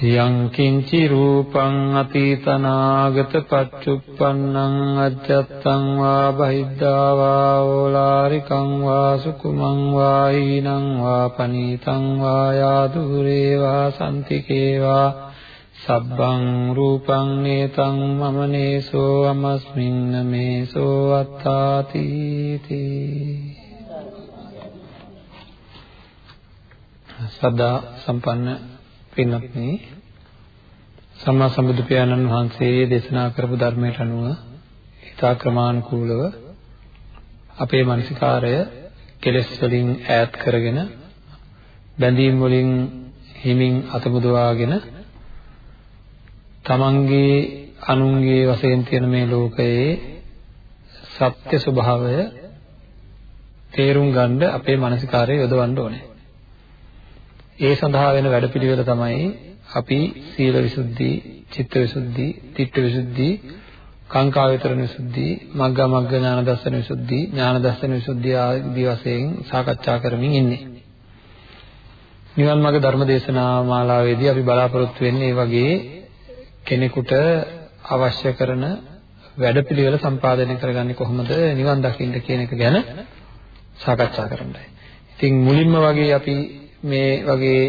යං කිංචි රූපං අතීතනාගත පච්චුප්පන්නං අජත්තං වා බහිද්ධා වා ඕලාරිකං වා සුකුමං වා ඊනං වා පනීතං වා යාදුරේ වා සම්තිකේ වා සබ්බං රූපං නේතං මම නේසෝ අමස්මින්න මේසෝ අත්තාති සදා සම්පන්න පින්වත්නි සම්මා සම්බුදු පියාණන් වහන්සේ දේශනා කරපු ධර්මයට අනුව හිතා ක්‍රමානුකූලව අපේ මානසිකාරය කෙලෙස් වලින් ඈත් කරගෙන බැඳීම් වලින් හිමින් අතමුදවාගෙන තමන්ගේ අනුන්ගේ වශයෙන් තියෙන මේ ලෝකයේ සත්‍ය ස්වභාවය තේරුම් ගන්න අපේ මානසිකාරය යොදවන්න ඕනේ. ඒ සඳහා වෙන වැඩපිළිවෙල තමයි අපි සීල විසුද්ධි, චිත්ත විසුද්ධි, තිට්ඨ විසුද්ධි, කාංකා විතරණ විසුද්ධි, මග්ගා මග්ග ඥාන දර්ශන විසුද්ධි, ඥාන දර්ශන විසුද්ධි ආදී වශයෙන් සාකච්ඡා කරමින් ඉන්නේ. නිවන් මාර්ග ධර්ම දේශනා මාලාවේදී අපි බලාපොරොත්තු වෙන්නේ මේ වගේ කෙනෙකුට අවශ්‍ය කරන වැඩපිළිවෙල සම්පාදනය කරගන්නේ කොහොමද නිවන් දකින්න කියන එක ගැන සාකච්ඡා කරන්නයි. ඉතින් මුලින්ම වගේ අපි මේ වගේ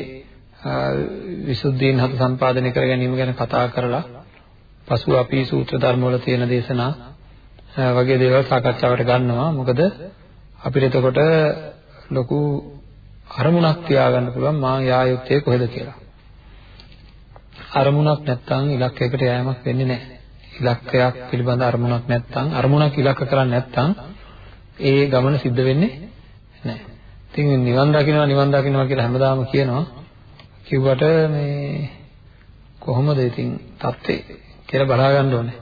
විසුද්ධීන් හත සම්පාදනය කර ගැනීම ගැන කතා කරලා පසුව අපි සූත්‍ර ධර්ම වල තියෙන දේශනා වගේ දේවල් සාකච්ඡාවට ගන්නවා. මොකද අපිට එතකොට ලොකු අරමුණක් තියාගන්න පුළුවන් මා යා යුත්තේ කොහෙද කියලා. අරමුණක් නැත්නම් ඉලක්කයකට යෑමක් වෙන්නේ නැහැ. ඉලක්කයක් පිළිබඳ අරමුණක් නැත්නම් අරමුණක් ඉලක්ක කරන්නේ නැත්නම් ඒ ගමන සිද්ධ වෙන්නේ නැහැ. ඉතින් නිවන් දකින්නවා නිවන් දකින්නවා කියලා හැමදාම කියනවා. කිව්වට මේ කොහොමද ඉතින් தත්ත්වේ කියලා බලා ගන්න ඕනේ.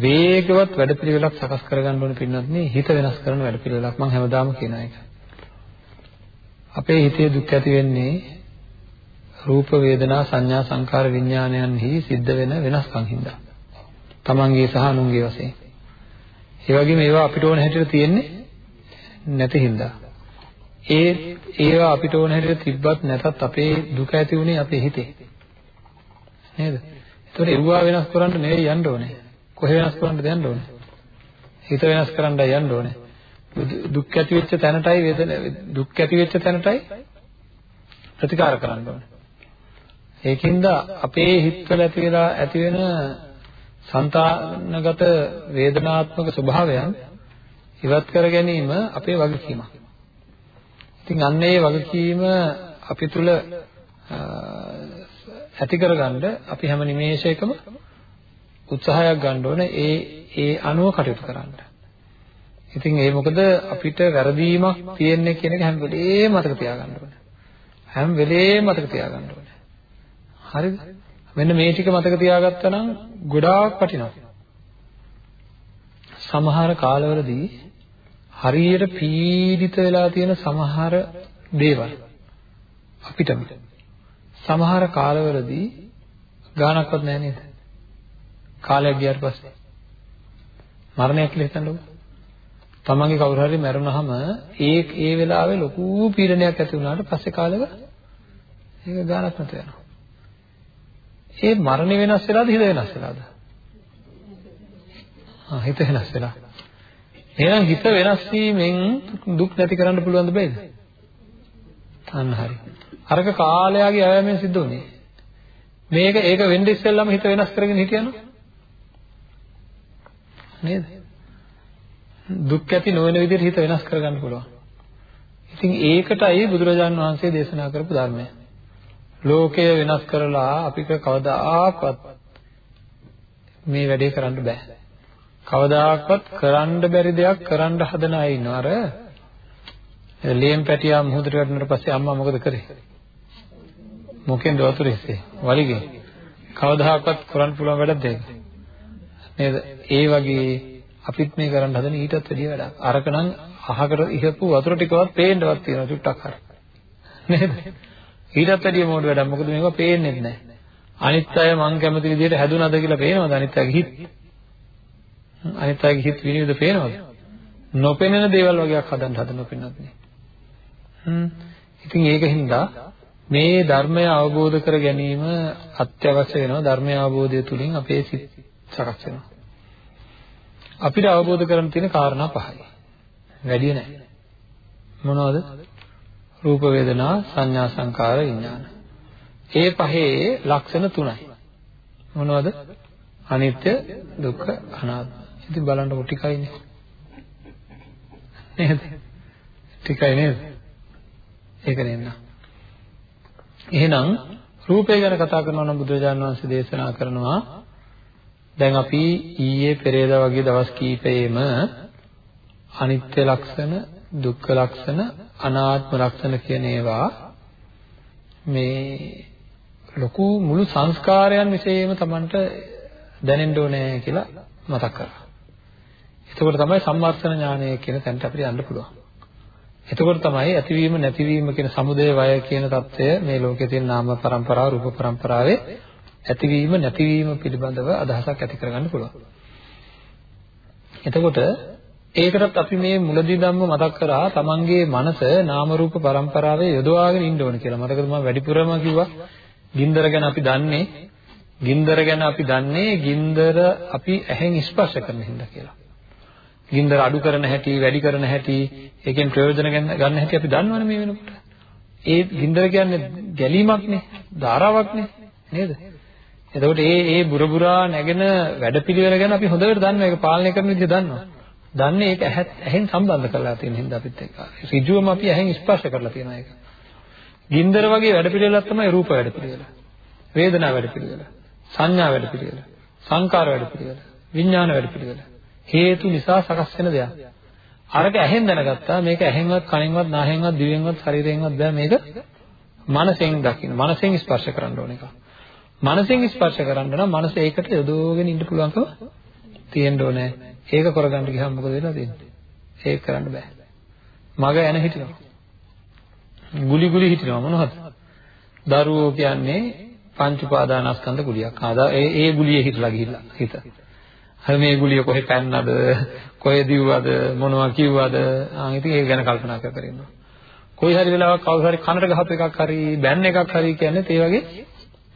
වේගවත් වැඩපිළිවෙලක් සකස් කරගන්න ඕනේ පින්නත් නේ හිත වෙනස් කරන වැඩපිළිවෙලක් මම හැමදාම කියන එක. අපේ හිතේ දුක් ඇති වෙන්නේ රූප වේදනා සංඥා සංකාර විඥානයන්හි සිද්ධ වෙන වෙනස්කම් හින්දා. තමන්ගේ සහ අනුන්ගේ වශයෙන්. ඒ වගේම ඒවා අපිට ඕන හැටියට තියෙන්නේ නැති හින්දා. ඒ ඒවා අපිට ඕන හැටියට තිබ්බත් නැතත් අපේ දුක ඇති උනේ අපේ හිතේ. නේද? ඒතකොට ඒවා වෙනස් කරන්න නෙවෙයි යන්න ඕනේ. කොහේ වෙනස් කරන්නද යන්න ඕනේ? හිත වෙනස් කරන්නයි යන්න ඕනේ. දුක් ඇති වෙච්ච තැනටයි වේදන දුක් ඇති වෙච්ච තැනටයි ප්‍රතිකාර කරන්න ඕනේ. ඒකින්ද අපේ හිතවල ඇති වෙලා ඇති වෙන సంతానගත වේදනාත්මක ස්වභාවයන් ඉවත් කර ගැනීම අපේ වගකීමක්. ඉතින් අන්න ඒ වගකීම අපි තුල ඇති කරගන්න අපි හැම නිමේෂයකම උත්සාහයක් ගන්න ඕනේ ඒ ඒ අනුව කටයුතු කරන්න. ඉතින් ඒ මොකද අපිට වැරදීමක් තියෙන්නේ කියන එක හැම වෙලේම මතක තියාගන්න ඕනේ. හැම වෙලේම මතක තියාගන්න ඕනේ. හරිද? මෙන්න මේ ටික මතක තියාගත්තා නම් ගොඩාක් වටිනවා. සමහර කාලවලදී හරියට පීඩිත වෙලා තියෙන සමහර දේවල් අපිටම සමහර කාලවලදී ගානක්වත් නැහැ නේද? කාලයක් ගියාට පස්සේ මරණයක් කියලා හිතන්නකෝ. තමන්ගේ කවුරු හරි මැරුණාම ඒ ඒ වෙලාවේ ලොකු පීඩනයක් ඇති වුණාට පස්සේ කාලෙක ඒක ගානක් නැත යනවා. ඒ මරණය වෙනස් වෙලාද හිත වෙනස් වෙලාද? ආ හිත වෙනස් වෙලා. එහෙනම් හිත වෙනස් වීමෙන් දුක් නැති කරන්න පුළුවන්ද බෑද? අන්න හරි. අරක කාලයාගේ ආයමෙන් සිද්ධ වුණේ. මේක ඒක වෙන්න ඉස්සෙල්ලාම හිත වෙනස් කරගෙන හිටියනොත් නේද? දුක් ඇති නොවන විදිහට හිත වෙනස් කරගන්න පුළුවන්. ඉතින් ඒකටයි බුදුරජාන් වහන්සේ දේශනා කරපු ධර්මය. ලෝකය වෙනස් කරලා අපිට කවදාකවත් මේ වැඩේ කරන්න බෑ. කවදාකවත් කරන්න බැරි දෙයක් කරන්න හදන අය ඉන්නවා. අර ලේම් පැටියා මුහුදට වැටුණාට පස්සේ අම්මා මොකද කරේ? මොකෙන්ද වතුර ඉස්සේ? වලිගෙන්. කවදාකවත් කරන්න පුළුවන් වැඩක්ද ඒක? නේද? ඒ වගේ අපිත් මේ කරන්න හදන ඊටත් වැඩිය වැඩක්. අරක නම් අහකට ඉහපු වතුර ටිකවත් පේන්නවත් තියෙනවා චුට්ටක් හරි. නේද? ඊටත් වැඩිය මොඩ වැඩක්. මොකද මේක පේන්නේ නැහැ. අනිත් අය මං කැමති විදිහට හැදුනද කියලා පේනවද අනිත් අයගේ හිත? අනිත් අයගේ හිත විනිවිද පේනවද? නොපෙනෙන දේවල් වගේක් හදන්න හදන පින්නත් නේ. හ්ම්. ඉතින් ඒකින්ද මේ ධර්මය අවබෝධ කර ගැනීම අත්‍යවශ්‍ය වෙනවා ධර්මය අවබෝධය තුලින් අපේ සිත් සකස් වෙනවා. අපිට අවබෝධ කරගන්න තියෙන කාරණා පහයි. වැඩි නැහැ. මොනවද? රූප වේදනා සංඥා සංකාර විඥාන. ඒ පහේ ලක්ෂණ තුනයි. මොනවද? අනිත්‍ය, දුක්ඛ, අනාත්ම. ඉතින් බලන්නකො ටිකයිනේ. නේද? ටිකයි නේද? ඒක නෙන්න. එහෙනම් රූපය ගැන කතා කරනවා නම් බුදුරජාණන් වහන්සේ දේශනා කරනවා දැන් අපි ඊයේ පෙරේදා වගේ දවස් කීපෙෙම අනිත්‍ය ලක්ෂණ, දුක්ඛ ලක්ෂණ, අනාත්ම ලක්ෂණ කියන ඒවා මේ ලොකු මුළු සංස්කාරයන් විශේෂයෙන්ම Tamanට දැනෙන්න ඕනේ කියලා මතක් කරා. එතකොට තමයි සම්මර්ථන ඥානය කියන තැනට අපිට යන්න පුළුවන්. එතකොට තමයි ඇතිවීම නැතිවීම කියන සමුදය වය කියන தত্ত্বය මේ ලෝකයේ තියෙන නාම પરම්පරාව රූප પરම්පරාවේ ඇතිවීම නැතිවීම පිළිබඳව අදහසක් ඇති කරගන්න පුළුවන්. එතකොට ඒකටත් අපි මේ මුලදී ධම්ම මතක් කරා තමන්ගේ මනස නාම රූප પરම්පරාවේ යොදවාගෙන ඉන්න ඕන කියලා. මතකද මම වැඩිපුරම කිව්වා ගින්දර ගැන අපි දන්නේ ගින්දර ගැන අපි දන්නේ ගින්දර අපි ඇහෙන් ස්පර්ශ කරන හින්දා කියලා. ගින්දර අඩු කරන හැටි, වැඩි කරන හැටි, ඒකෙන් ප්‍රයෝජන ගන්න හැටි අපි දන්නවනේ මේ වෙනකොට. ඒ ගින්දර කියන්නේ ගැලීමක්නේ, ධාරාවක්නේ නේද? එතකොට ඒ ඒ බුරබුරා නැගෙන වැඩපිළිවෙල ගැන අපි හොඳට දන්නවා. ඒක පාලනය කරන විදිහ දන්නවා. දන්නේ ඒක ඇහෙන් සම්බන්ධ කරලා තියෙන හින්දා අපිත් එක්ක. ඍජුවම අපි ඇහෙන් ස්පර්ශ කරලා තියෙනවා ඒක. ගින්දර වගේ වැඩපිළිවෙලක් තමයි රූප වැඩපිළිවෙල. වේදනා වැඩපිළිවෙල. සංඥා වැඩපිළිවෙල. සංකාර වැඩපිළිවෙල. විඥාන වැඩපිළිවෙල. හේතු නිසා සකස් වෙන දෙයක්. අරක ඇහෙන් දැනගත්තා මේක ඇහෙන්වත් කනෙන්වත් නාහෙන්වත් දිවෙන්වත් ශරීරයෙන්වත් බෑ මේක මනසෙන් දකින්න. මනසෙන් ස්පර්ශ කරන්න ඕන එක. මනසෙන් ස්පර්ශ කරන්න නම් මනස ඒකට යොදවගෙන ඉන්න පුළුවන්කම තියෙන්න ඕනේ. ඒක කරගන්න ගියාම මොකද වෙලා තියෙන්නේ? ඒක කරන්න බෑ. මග එන හිටිනවා. ගුලි ගුලි හිටිනවා මොනවද? දරුවෝ කියන්නේ පංච උපාදානස්කන්ධ ගුලියක්. ආදා ඒ ඒ ගුලියේ හිටලා ගිහිල්ලා හිත. හරි මේ ගුලිය කොහෙ පැන්නද? කොහෙ දිව්වද? මොනවා කිව්වද? ආ ඉතින් ඒක ගැන කල්පනා කර කර ඉන්නවා. කොයි හරි වෙලාවක කවුරු හරි කනට ගහපු එකක් හරි බෑන් එකක් හරි කියන්නේ ඒ වගේ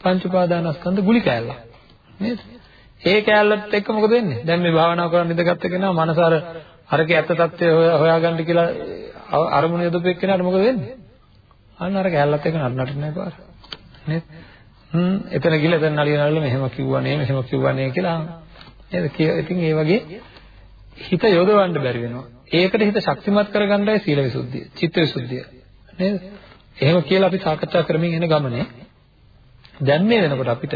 පංච උපාදානස්කන්ධ ගුලි කෑල්ල. නේද? ඒ කෑල්ලත් එක්ක මොකද වෙන්නේ? දැන් මේ භාවනා කරන්න ඉඳගත්ත කෙනා මනස අර අරකේ ඇත්ත తත්වය හොයාගන්න කියලා අරමුණ යොදපු එක්කෙනාට මොකද වෙන්නේ? අන්න අර කෑල්ලත් එක්ක නටනටින්නේ පාර. නේද? හ්ම් එතන ගිහලා දැන් නලිය නලිය මෙහෙම කිව්වනේ මෙහෙම කිව්වනේ කියලා නේද? ඉතින් ඒ වගේ හිත යොදවන්න බැරි වෙනවා. ඒකට හිත ශක්තිමත් කරගන්නයි සීල විසුද්ධිය, චිත්ත විසුද්ධිය. නේද? එහෙම කියලා අපි සාකච්ඡා කරමින් එන ගමනේ දැන් මේ වෙනකොට අපිට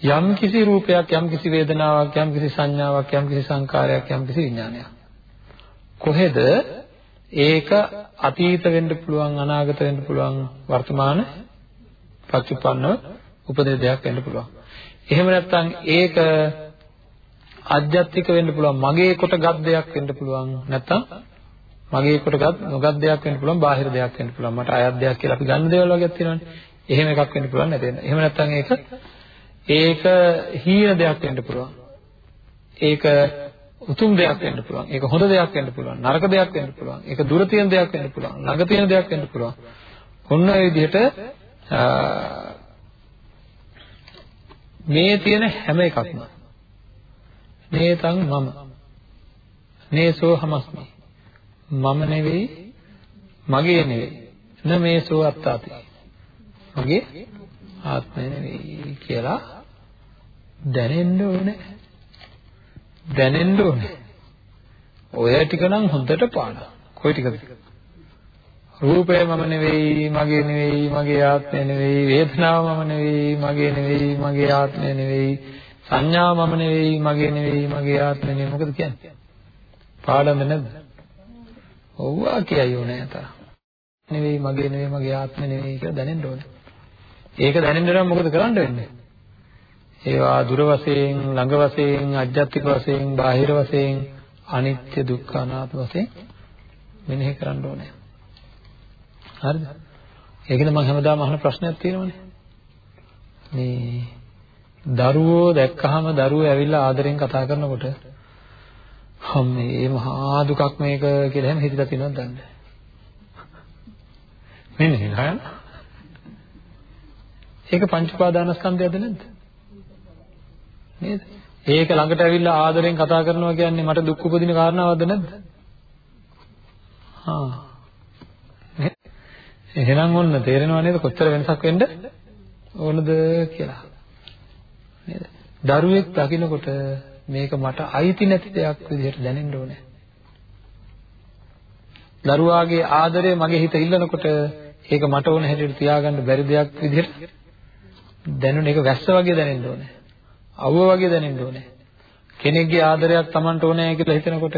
යම් කිසි රූපයක්, යම් කිසි වේදනාවක්, යම් කිසි සංඥාවක්, යම් කිසි සංකාරයක්, යම් කිසි විඥානයක් කොහෙද ඒක අතීත වෙන්න පුළුවන් අනාගත වෙන්න පුළුවන් වර්තමාන පච්චුප්පන්න උපදින දෙයක් වෙන්න පුළුවන්. එහෙම නැත්නම් ඒක අධ්‍යාත්මික වෙන්න පුළුවන් මගේ කොටගත් දෙයක් වෙන්න පුළුවන් නැත්නම් මගේ කොටගත් නොගත් දෙයක් වෙන්න පුළුවන් බාහිර දෙයක් වෙන්න පුළුවන් මට අයත් දෙයක් කියලා අපි ගන්න දේවල් වගේක් තියෙනවානේ. එහෙම එකක් වෙන්න පුළුවන් නැත්නම් එහෙම නැත්නම් ඒක ඒක හීන දෙයක් වෙන්න පුළුවන්. ඒක උතුම් දෙයක් වෙන්න පුළුවන්. ඒක හොඳ දෙයක් වෙන්න පුළුවන්. නරක දෙයක් වෙන්න පුළුවන්. ඒක දුර තියෙන දෙයක් වෙන්න පුළුවන්. ළඟ තියෙන දෙයක් වෙන්න පුළුවන්. ඔන්න ඔය විදිහට මේ තියෙන හැම එකක්ම නේතං මම නේසෝ හමස්මි මම නෙවෙයි මගේ නෙවෙයි න මේසෝ අත්තාති මගේ ආත්මය නෙවෙයි කියලා දැනෙන්න ඕනේ දැනෙන්න ඕනේ. ඔය ටික නම් හොඳට පාඩම්. කොයි ටිකද? රූපය මම නෙවෙයි, මගේ නෙවෙයි, මගේ ආත්මය නෙවෙයි, වේදනාව මම නෙවෙයි, මගේ නෙවෙයි, මගේ ආත්මය නෙවෙයි, සංඥාව මම නෙවෙයි, මගේ නෙවෙයි, මගේ ආත්මය නෙවෙයි. මොකද කියන්නේ? පාඩම්ද නැද්ද? ඔව්වා කියයි ඕනේ අතර. නෙවෙයි, මගේ නෙවෙයි, මගේ ආත්මය නෙවෙයි කියලා දැනෙන්න ඕනේ. ඒක දැනෙන්න නම් මොකද කරන්න වෙන්නේ? ඒවා දුර වශයෙන්, ළඟ වශයෙන්, අජ්ජත්තික වශයෙන්, බාහිර වශයෙන්, අනිත්‍ය දුක්ඛ අනාත්ම වශයෙන් මෙනෙහි කරන්න ඕනේ. හරිද? ඒකද මම හැමදාම අහන ප්‍රශ්නයක් තියෙනවනේ. මේ දරුවෝ දැක්කහම දරුවෝ ඇවිල්ලා ආදරෙන් කතා කරනකොට හම්මේ මහා දුකක් මේක කියලා එහෙම හිතලා තියෙනවද දන්නේ? මෙන්න නේද ඒක පංච උපාදානස්කන්ධයද නැද්ද? නේද? ඒක ළඟට ඇවිල්ලා ආදරෙන් කතා කරනවා කියන්නේ මට දුක් උපදින කාරණාවක්ද නැද්ද? හා. එහෙනම් ඔන්න තේරෙනව නේද කොච්චර වෙනසක් වෙන්න ඕනද කියලා. නේද? දරුවෙක් දකින්නකොට මේක මට අයිති නැති දෙයක් විදිහට දැනෙන්න ඕනේ. දරුවාගේ ආදරය මගේ හිත ඉල්ලනකොට ඒක මට ඕන හැටියට තියාගන්න බැරි දෙයක් විදිහට දැනුන එක වැස්ස වගේ දැනෙන්න ඕනේ. අවුව වගේ දැනෙන්න ඕනේ. කෙනෙක්ගේ ආදරයක් Tamanට ඕනේ කියලා හිතනකොට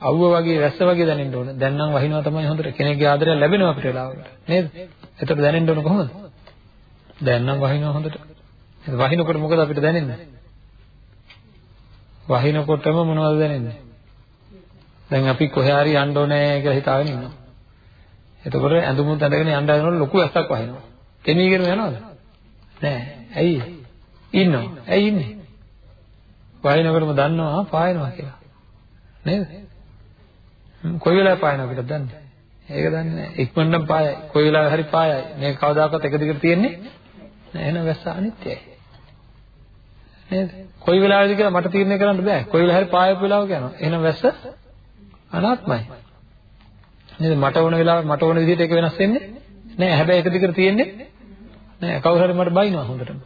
අවුව වගේ වැස්ස වගේ දැනෙන්න ඕන. දැන් නම් වහිනවා තමයි හොඳට. කෙනෙක්ගේ ආදරය ලැබෙනවා අපිට වෙලාවකට. නේද? එතකොට දැනෙන්න ඕන කොහොමද? දැන් නම් වහිනවා හොඳට. වහිනකොට මොකද අපිට දැනෙන්නේ? වහිනකොටම මොනවද දැනෙන්නේ? දැන් අපි කොහේ හරි යන්න ඕනේ කියලා හිතාගෙන ඉන්නවා. එතකොට ඇඳුමුත් ඇඳගෙන යන්න යනකොට ලොකු ඇස්සක් වහිනවා. තෙමීගෙන යනවද? නෑ. ඇයි? ඉන්නවා. ඇයි ඉන්නේ? වහිනකොටම දන්නවා පායනවා කියලා. නේද? කොයි වෙලාවෙ පායනවා කියලා දන්නේ? ඒක දන්නේ නැහැ. ඉක්මනටම පායයි. කොයි වෙලාවෙ හරි පායයි. මේක කවදාකවත් එක දිගට තියෙන්නේ නෑ එහෙනම් වැස්ස අනිත්‍යයි. නේද? කොයි වෙලාවෙද කියලා මට තීරණය කරන්න බෑ. කොයි වෙලාවෙ හරි පායපු වෙලාවක යනවා එහෙනම් වැස්ස අනාත්මයි. නේද? මට ඕන වෙලාවෙ මට ඕන විදිහට ඒක වෙනස් වෙන්නේ නෑ හැබැයි එක දිගට තියෙන්නේ නෑ කවුරු හරි මට බයිනවා හොඳටම.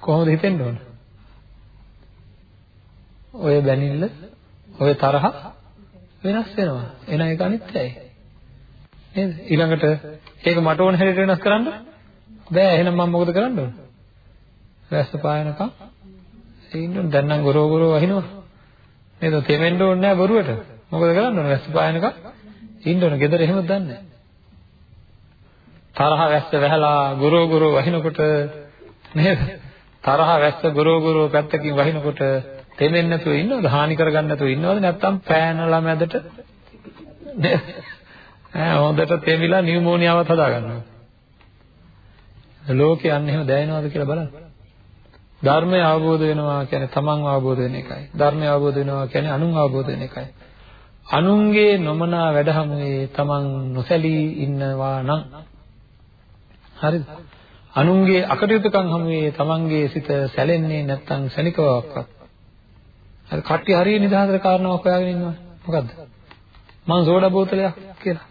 කොහොමද හිතෙන්න ඕන? ඔය බැනිල්ල ඔය තරහ වෙනස් වෙනවා. එහෙනම් ඒක අනිත්‍යයි. නේද? ඊළඟට ඒක මට ඕන හැටියට වෙනස් කරන්න බෑ. එහෙනම් මම මොකද කරන්න ඕන? වැස්ස පායනකම් ඉන්න දැන් නම් ගොරෝ ගොරෝ වහිනවා. නේද? තෙමෙන්න ඕනේ නෑ බොරුවට. මොකද කරන්න ඕන? වැස්ස පායනකම් ඉන්න ඕන. ගෙදර එහෙමද දන්නේ තරහ වැස්ස වැහලා ගොරෝ ගොරෝ වහිනකොට නේද? තරහ වැස්ස ගොරෝ ගොරෝ පැත්තකින් වහිනකොට තෙමෙන්නේ නැතුව ඉන්නවද? හානි කරගන්න නැතුව ඉන්නවද? නැත්නම් පෑනලා මැදට ඈ හොඳට තෙමිලා නියුමෝනියාවත් හදා ගන්නවා. ලෝකේ අන්න එහෙම දැනෙනවද කියලා බලන්න. ධර්මය අවබෝධ වෙනවා කියන්නේ තමන් අවබෝධ වෙන එකයි. ධර්මය අවබෝධ වෙනවා කියන්නේ අනුන් අවබෝධ වෙන එකයි. අනුන්ගේ නොමනා වැඩ හැමුවේ තමන් නොසැලී ඉන්නවා නම් හරිද? අනුන්ගේ අකටයුතුකම් හැමුවේ තමන්ගේ සිත සැලෙන්නේ නැත්නම් සැනිකවක්වත් අර කට්ටිය හරිය නිදහසට කාරණාවක් හොයාගෙන ඉන්නවා. මොකද්ද? මං සෝඩා බෝතලයක් කියලා.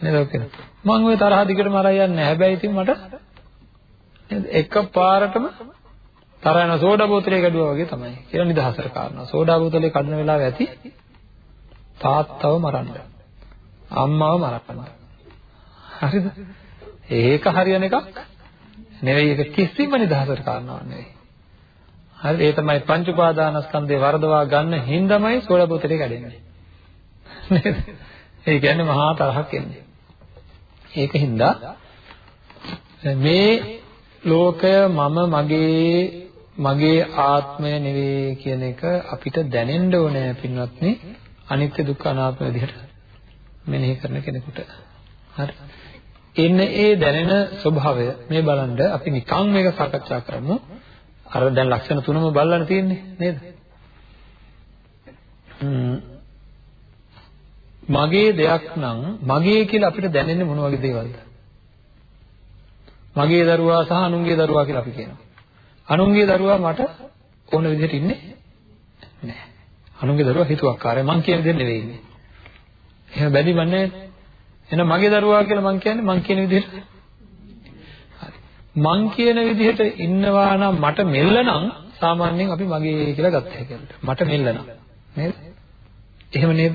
නේද ඔක කියලා. මං ওই තරහ දිගටම අරන් යන්නේ නැහැ. හැබැයි ඉතින් මට නේද එක පාරටම තරහ යන සෝඩා බෝතලේ කැඩුවා වගේ තමයි. කියලා නිදහසට කාරණා. සෝඩා බෝතලේ කඩන වෙලාව ඇති තාත්තව මරන්න. අම්මව මරන්න. හරිද? ඒක හරියන එකක් නෙවෙයි. ඒක කිසිම නිදහසට කාරණාවක් නෙවෙයි. හරි ඒ තමයි පංච උපාදානස්කන්ධේ වරදවා ගන්න හින්දාමයි සෝඩා බෝතලේ කැඩෙන්නේ. නේද? ඒ කියන්නේ මහා තරහක් එන්නේ. ඒක හින්දා මේ ලෝකය මම මගේ මගේ ආත්මය නෙවෙයි කියන එක අපිට දැනෙන්න ඕනේ පින්වත්නි අනිත්‍ය දුක්ඛ අනාත්ම විදිහට මෙනෙහි කරන කෙනෙකුට. හරි. එන්නේ ඒ දැනෙන ස්වභාවය මේ බලන්න අපි නිකන් මේක සාකච්ඡා කරමු. අර දැන් ලක්ෂණ තුනම බලන්න තියෙන්නේ නේද? මගේ දෙයක් නම් මගේ කියලා අපිට දැනෙන්නේ මොන වගේ දේවල්ද? මගේ දරුවා සහ අනුන්ගේ දරුවා කියලා අපි කියනවා. අනුන්ගේ දරුවා මට ඕන විදිහට ඉන්නේ නැහැ. අනුන්ගේ දරුවා හිතුවක්කාරයි. මං කියන දේ නෙවෙයි ඉන්නේ. එහෙම බැඳිමක් නැහැ. එහෙනම් මගේ දරුවා කියලා මං කියන්නේ මං කියන විදිහට මං කියන විදිහට ඉන්නවා නම් මට මෙල්ල නම් සාමාන්‍යයෙන් අපි මගේ කියලා ගත්ත හැකියි. මට මෙල්ල නම් නේද? එහෙම නේද?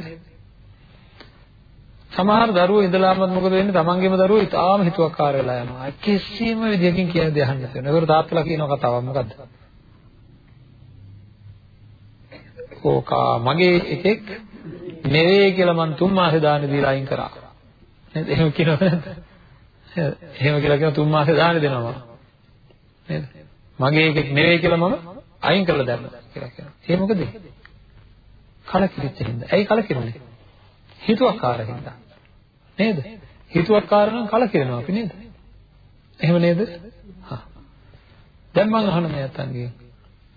සමහර දරුවෝ ඉඳලාමත් මොකද වෙන්නේ? තමන්ගේම දරුවෝ ඉතාලම හිතුවක්කාර වෙලා යනවා. කිසිම විදියකින් කියන දේ අහන්න නැතුව. ඒකට තාත්තලා කියන කතාවක් මොකද්ද? ඕකා මගේ එකෙක් නෙවෙයි කියලා මං තුන් මාසේ දාන දීලා අයින් කරා. නේද? එහෙම කියනවද නැද්ද? එහෙම කියලා කියන තුන් මාසේ දාන දෙනවා. නේද? මගේ එකෙක් නෙවෙයි කියලා මම අයින් කරලා දැම්මා කියලා කියනවා. ඒ මොකද? කලකිරිච්ච හින්දා. ඇයි කලකිරුනේ? හිතුවක්කාර හින්දා. නේද? හිතුවක්කාර නම් කලකිරෙනවා අපි නේද? එහෙම නේද? හා. දැන් මම අහන මේ අතන්ගේ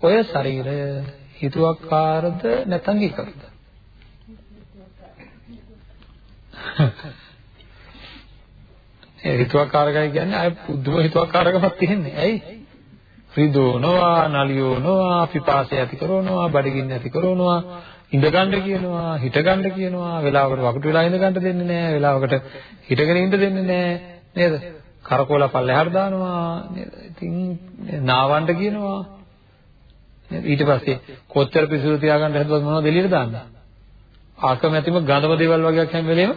ඔය ශරීරය හිතුවක්කාරද නැත්නම් ඒකද? ඒ හිතුවක්කාරකයි කියන්නේ අය පුදුම හිතුවක්කාරකමක් තියෙන්නේ. ඇයි? රිදෝනවා, නලියෝනවා, පිපාසය ඇති කරනවා, බඩගින්න ඇති කරනවා, ඉඳ ගන්න කියනවා, හිට ගන්න කියනවා, වෙලාවකට වකුටු වෙලා ඉඳ ගන්න දෙන්නේ නැහැ, වෙලාවකට හිටගෙන ඉඳ දෙන්නේ නැහැ, නේද? කරකෝල පල්ලෙහාට දානවා, නේද? ඉතින් නාවන්න කියනවා. ඊට පස්සේ කොච්චර පිසුරු තියාගන්න හැදුවත් මොනවද එළියට දාන්නේ? ආකමැතිම ගඳම දේවල් වගේක් හැම වෙලේම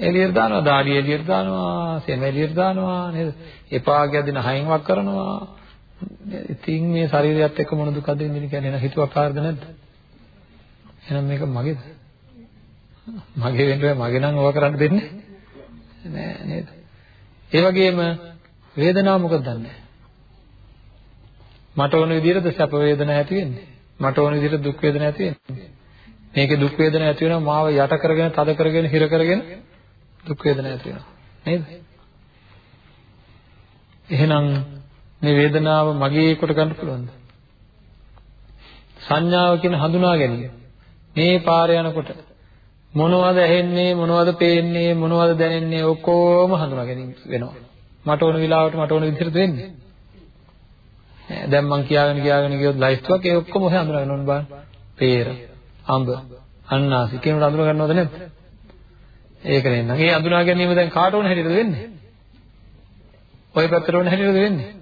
එළියට දානවා, දාඩිය එළියට දානවා, සෙම එළියට දානවා නේද? එපා ගැදින හයින් වක් කරනවා. ඉතින් මේ ශරීරයත් එක්ක මොන දුකද ඉන්නේ කියන්නේ නේද? හිතුවක් කාර්ද නැද්ද? එහෙනම් මේක මගේද? මගේ වෙන්නේ මගේ නම් ඕවා කරන්න දෙන්නේ නෑ නේද? ඒ වගේම වේදනාව මොකද දන්නේ? මට ඕන විදිහට සැප වේදනා ඇති වෙන්නේ. මට ඕන විදිහට දුක් වේදනා ඇති වෙන්නේ. මේකේ දුක් වේදනා ඇති වෙනවා මාව යට කරගෙන, තද කරගෙන, හිර කරගෙන දුක් වේදනා ඇති වෙනවා. නේද? එහෙනම් මේ වේදනාව මගේ කොට ගන්න පුළුවන්ද? සංඥාව කියන හඳුනා ගැනීම. මේ පාරේ යනකොට මොනවද ඇහෙන්නේ මොනවද පේන්නේ මොනවද දැනෙන්නේ ඔක්කොම හඳුනා ගැනීම වෙනවා. මට ඕන වෙලාවට මට ඕන විදිහට වෙන්නේ. දැන් මං කියාගෙන කියාගෙන ගියොත් ලයිස්තුවක් ඒ ඔක්කොම ඔය හඳුනාගෙන ඕන බලන්න. peer, අඹ, අන්නාසි කියනකොට අඳුන ගන්නවද නැද්ද? ඒක නෙන්නම්. ඒ අඳුනා ගැනීම දැන් කාට ඕන හැටියද වෙන්නේ? ඔය පැත්තට ඕන හැටියද වෙන්නේ?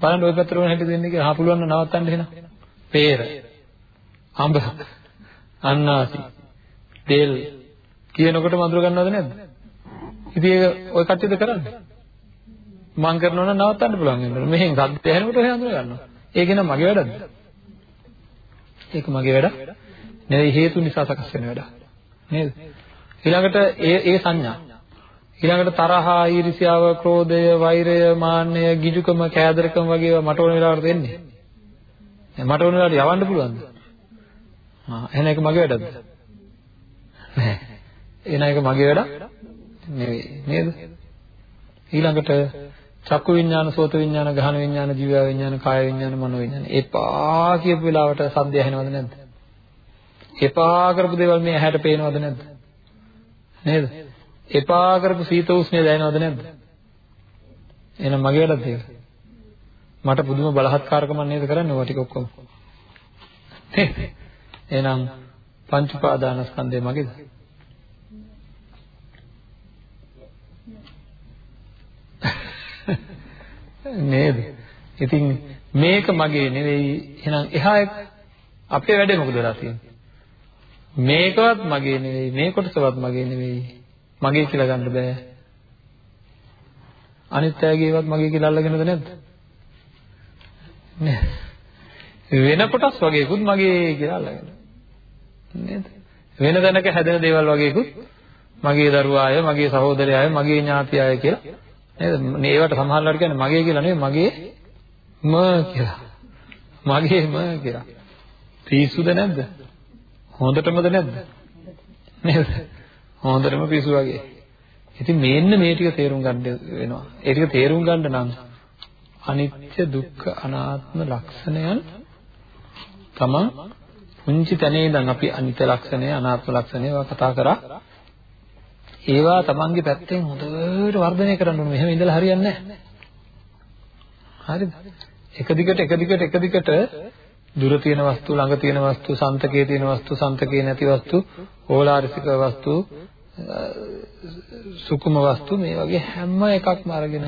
බලන්න ඔය පැත්තට ඕන හැටියද වෙන්නේ කියලා. හා පුළුවන් නම් නවත්තන්න එහෙනම්. peer, අඹ, අන්නාසි, තෙල් කියනකොටම අඳුර ගන්නවද නැද්ද? ඉතින් ඒක ඔය කට්ටියද කරන්නේ? මං කරනවා නම් නවත්තන්න පුළුවන් වෙනවා. මෙහෙන් සද්ද ඇහෙනකොට ඔය අඳුර ගන්නවා. ඒක නම් මගේ වැඩක්ද? ඒක මගේ වැඩක් නෙවෙයි හේතු නිසා සකස් වෙන වැඩක්. නේද? ඊළඟට ඒ ඒ සංඥා. ඊළඟට තරහා, ඊර්ෂ්‍යාව, ක්‍රෝධය, වෛරය, මාන්නය, ගිජුකම, කෑදරකම වගේ ඒවා මට ඕන වෙලාවට දෙන්නේ. මට ඕන වෙලාවට යවන්න පුළුවන්ද? ආ එහෙනම් ඒක මගේ වැඩක්ද? නෑ. එහෙනම් ඒක මගේ වැඩක් නෙවෙයි නේද? ඊළඟට චක්කු විඤ්ඤාණ, සෝත විඤ්ඤාණ, ගහන විඤ්ඤාණ, ජීව විඤ්ඤාණ, කාය විඤ්ඤාණ, මනෝ විඤ්ඤාණ. එපා කියපු වෙලාවට සද්ද ඇහෙනවද නැද්ද? එපා කරපු දේවල් මේ ඇහැට පේනවද නැද්ද? නේද? එපා කරපු සීත උෂ්ණය දැනෙනවද නැද්ද? එහෙනම් මගේ වැඩක්ද ඒක? මට පුදුම බලහත්කාරකමක් නේද කරන්නේ ඔය ටික ඔක්කොම? එහෙනම් පංච උපාදානස්කන්ධය මගේද? නේද? ඉතින් මේක මගේ නෙවෙයි. එහෙනම් එහා අපේ වැඩේ මොකද වෙලා තියෙන්නේ? මේකවත් මගේ නෙවෙයි, මේ කොටසවත් මගේ නෙවෙයි. මගේ කියලා ගන්න බෑ. අනිත් අයගේවත් මගේ කියලා අල්ලගෙනද නැද්ද? නෑ. වෙන කොටස් වගේකුත් මගේ කියලා අල්ලගෙන. නේද? වෙන දැනක හැදෙන දේවල් වගේකුත් මගේ දරුවාය, මගේ සහෝදරයාය, මගේ ඥාතියාය කියලා නේද? මේ ඒවට සමහරවල් කියන්නේ මගේ කියලා නෙවෙයි මගේ ම කියලා. මගේ ම කියලා. පිස්සුද නැද්ද? හොඳටමද නැද්ද? නේද? හොඳටම පිස්සු වගේ. ඉතින් මේන්න මේ ටික තේරුම් ගන්න වෙනවා. ඒ ටික තේරුම් ගන්න නම් අනිත්‍ය දුක්ඛ අනාත්ම ලක්ෂණයන් තමන් පුංචි තැනේ ඉඳන් අපි අනිත්‍ය ලක්ෂණය අනාත්ම ලක්ෂණය කතා කරා. ඒවා තමන්ගේ පැත්තෙන් හොඳට වර්ධනය කරන්න ඕනේ. මෙහෙම ඉඳලා හරියන්නේ නැහැ. හරිද? එක දිගට එක දිගට එක දිගට දුර තියෙන වස්තු ළඟ තියෙන වස්තු සන්තකයේ තියෙන වස්තු සන්තකයේ නැති වස්තු ඕලාරිසික වස්තු සුකුම වස්තු මේ වගේ හැම එකක්ම අරගෙන.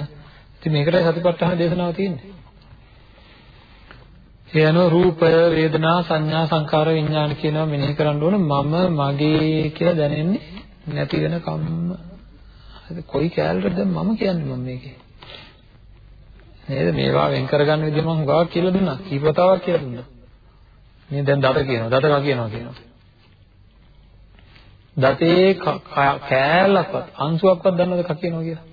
ඉතින් මේකටයි සතිපට්ඨාන දේශනාව තියෙන්නේ. ඒ අනුව රූපය, වේදනා, සංඥා, සංකාර, විඥාන කියනවා මෙනෙහි කරන්න ඕන. මම මගේ කියලා දැනෙන්නේ නැති වෙනකම්ම හරි කොයි කැලරද මම කියන්නේ මම මේකේ? නේද? මේවා වෙන් කරගන්න විදිහ මම හුඟක් කියලා දුන්නා. කීපතාවක් කියලා දුන්නා. මේ දැන් දත කියනවා දත කා කියනවා කියනවා. දතේ කෑල්ලක්වත් අංශුවක්වත් දන්නවද කා කියනවා කියලා?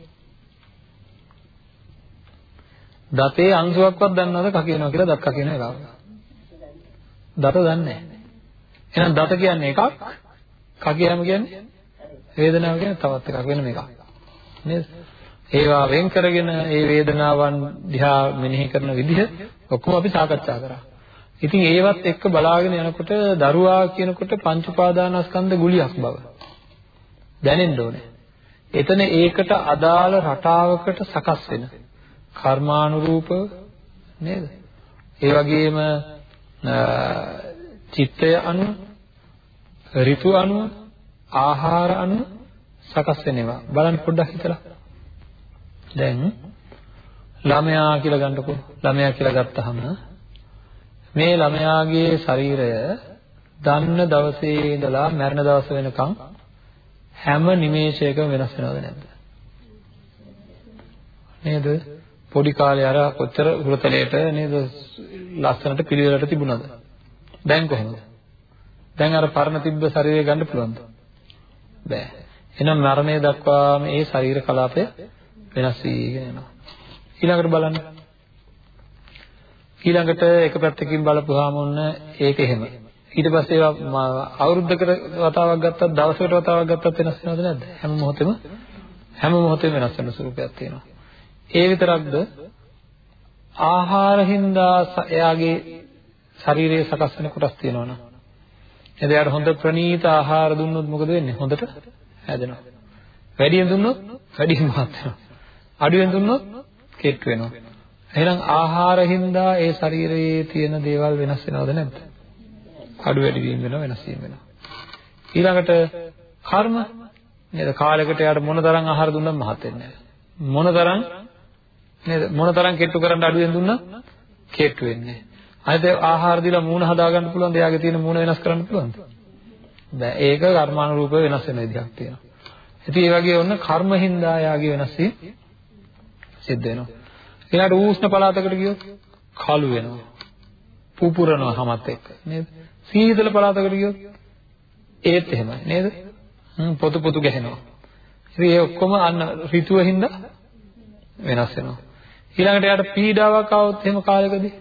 දතේ අංශුවක්වත් දන්නවද කා කියනවා කියලා දත් කා කියන එක දත දන්නේ නැහැ. එහෙනම් දත කියන්නේ එකක් කා කියනම කියන්නේ වේදනාව කියන්නේ තවත් එකක් වෙනම එකක්. නේද? ඒවා වෙන් කරගෙන ඒ වේදනාවන් දිහා මෙනෙහි කරන විදිහ ඔක්කොම අපි සාකච්ඡා කරා. ඉතින් ඒවත් එක්ක බලාගෙන යනකොට දරුවා කියනකොට පංච උපාදානස්කන්ධ ගුලියක් බව දැනෙන්න ඕනේ. එතන ඒකට අදාළ රටාවකට සකස් වෙන කර්මානුරූප නේද? ඒ වගේම චිත්තය අනුව ඍතු අනුව ආහාර අනුව සකස් වෙනවා. බලන්න පොඩ්ඩක් හිතලා. දැන් ළමයා කියලා ගන්නකො. ළමයා කියලා ගත්තහම මේ ළමයාගේ ශරීරය දන්න දවසේ ඉඳලා මරණ දවස වෙනකන් හැම නිමේෂයකම වෙනස් වෙනවද නැද්ද? නේද? පොඩි කාලේ අර කොච්චර හුරතලයට නේද ලස්සනට පිළිවෙලට තිබුණාද? දැන් කොහොමද? දැන් අර පරණ තිබ්බ ශරීරය ගන්න පුළුවන්ද? බෑ. එහෙනම් මරණය දක්වාම මේ ශරීර කලාපය වෙනස් වීගෙන යනවා. ඊළඟට බලන්න ඊළඟට එක පැත්තකින් බලපුවාම ඔන්න ඒක එහෙම. ඊට පස්සේ ඒවා අවුරුද්දකට වතාවක් ගත්තත් දවසකට වතාවක් ගත්තත් වෙනස් වෙනවද නැද්ද? හැම මොහොතෙම හැම මොහොතෙම වෙනස් වෙන ස්වරූපයක් තියෙනවා. ඒ විතරක්ද ආහාර හින්දා එයාගේ ශරීරයේ සකස් වෙන කොටස් තියෙනවනේ. එද එයාට හොඳ ප්‍රණීත ආහාර දුන්නොත් මොකද වෙන්නේ? හොඳට හැදෙනවා. වැඩියෙන් දුන්නොත් වැඩියෙන් මහත් වෙනවා. අඩුවෙන් දුන්නොත් කෙට් වෙනවා. එහෙනම් ආහාර හින්දා ඒ ශරීරයේ තියෙන දේවල් වෙනස් වෙනවද නැද්ද? අඩු වැඩි වීම වෙනවා වෙනස් වීම වෙනවා. ඊළඟට කර්ම නේද කාලයකට යාට මොනතරම් ආහාර දුන්නත් මහත් වෙන්නේ නැහැ. මොනතරම් නේද මොනතරම් කෙට්ටු කරන්න අඩුවෙන් දුන්නත් කෙට්ටු වෙන්නේ නැහැ. අනිත් ආහාර දීලා මූණ හදා ගන්න පුළුවන් ද එයාගේ තියෙන මූණ වෙනස් කරන්න පුළුවන්ද? බෑ. ඒක කර්මානුරූපව වෙනස් වෙන විදිහක් තියෙනවා. ඉතින් ඒ වගේ ඔන්න කර්ම හින්දා යාගේ වෙනස් වීම සිද්ධ වෙනවා. ඊළඟට ඌෂ්ණ පළාතකට ගියොත් කළු වෙනවා. පුපුරනවා හැමත් එක්ක නේද? සීතල පළාතකට ගියොත් ඒත් එහෙමයි නේද? පොතු පොතු ගැහෙනවා. ඉතින් ඒ ඔක්කොම අන්න ඍතුව හින්දා වෙනස් වෙනවා. ඊළඟට යාට පීඩාවක් ආවොත් එහෙම කාලෙකදී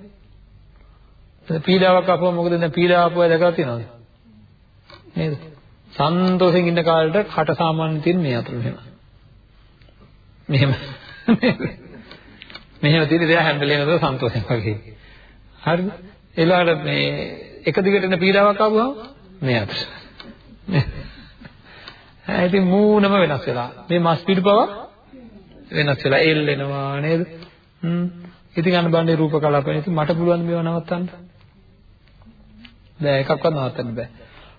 පීඩාවක් ආපුවම මොකද දැන් පීඩාව ආපුවා දැකලා තියෙනවද? නේද? සන්තෝෂෙන් ඉන්න කාලෙට කට සාමාන්‍ය තියෙන මේ අතර මෙහෙම. මෙහෙම. මෙහෙම තියෙන දේ හැම වෙලේම නේද සන්තෝෂයෙන් වගේ. හරිද? ඒලාට මේ එක දිගට එන පීඩාවක් ආවම මේ අතට. හා ඉතින් මූණම වෙනස් වෙලා. මේ මස් පිඩු පව වෙනස් වෙලා එල්ලෙනවා නේද? හ්ම්. ඉතින් අන්න බණ්ඩේ රූප කලාපෙන් ඉතින් මට පුළුවන් මේව නවත්තන්න. බෑ එකක්වත් නවත්තන්න බෑ.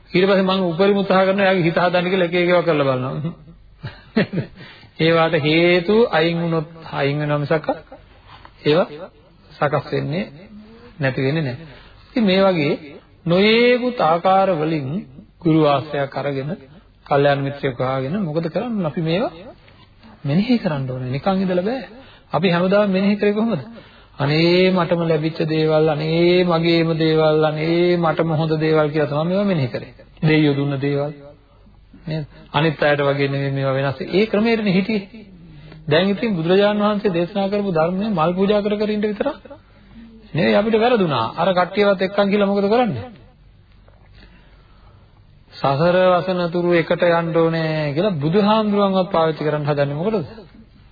ඊට පස්සේ මම උපරිම උත්සාහ කරනවා එයාගේ හිත හදන්න කියලා එක එක ඒවා කරලා බලනවා. ඒවට හේතු අයින් වුණොත් අයින් වෙනවා මිසක් ඒවා සකස් වෙන්නේ නැති වෙන්නේ නැහැ. ඉතින් මේ වගේ නොයේකුත් ආකාර වලින් ගුරු ආශ්‍රයයක් අරගෙන කල්යාණ මිත්‍රයෙක් හොයාගෙන මොකද කරන්නේ අපි මේවා මෙනෙහි කරන්න ඕනේ. නිකන් ඉඳලා බෑ. අපි හැමදාම මෙනෙහි කරේ කොහොමද? අනේ මටම ලැබිච්ච දේවල් අනේ මගේම දේවල් අනේ මටම හොඳ දේවල් කියලා තමයි මේවා මෙනෙහි කරේ. දෙයියෝ දුන්න දේවල් නේද? අනිත් අයට වගේ නෙමෙයි මේවා වෙනස්. ඒ ක්‍රමයටනේ හිටියේ. දැන් ඉතින් බුදුරජාණන් වහන්සේ දේශනා කරපු ධර්මයේ මල් පූජා කර කර ඉන්න විතර නෙවෙයි අපිට වැරදුනා. අර කට්ටියවත් එක්කන් කියලා මොකද කරන්නේ? සසර වසන තුරු එකට යන්න ඕනේ කියලා බුදුහාමුදුරුවන්වත් පාවිච්චි කරන්න හදන්නේ මොකටද?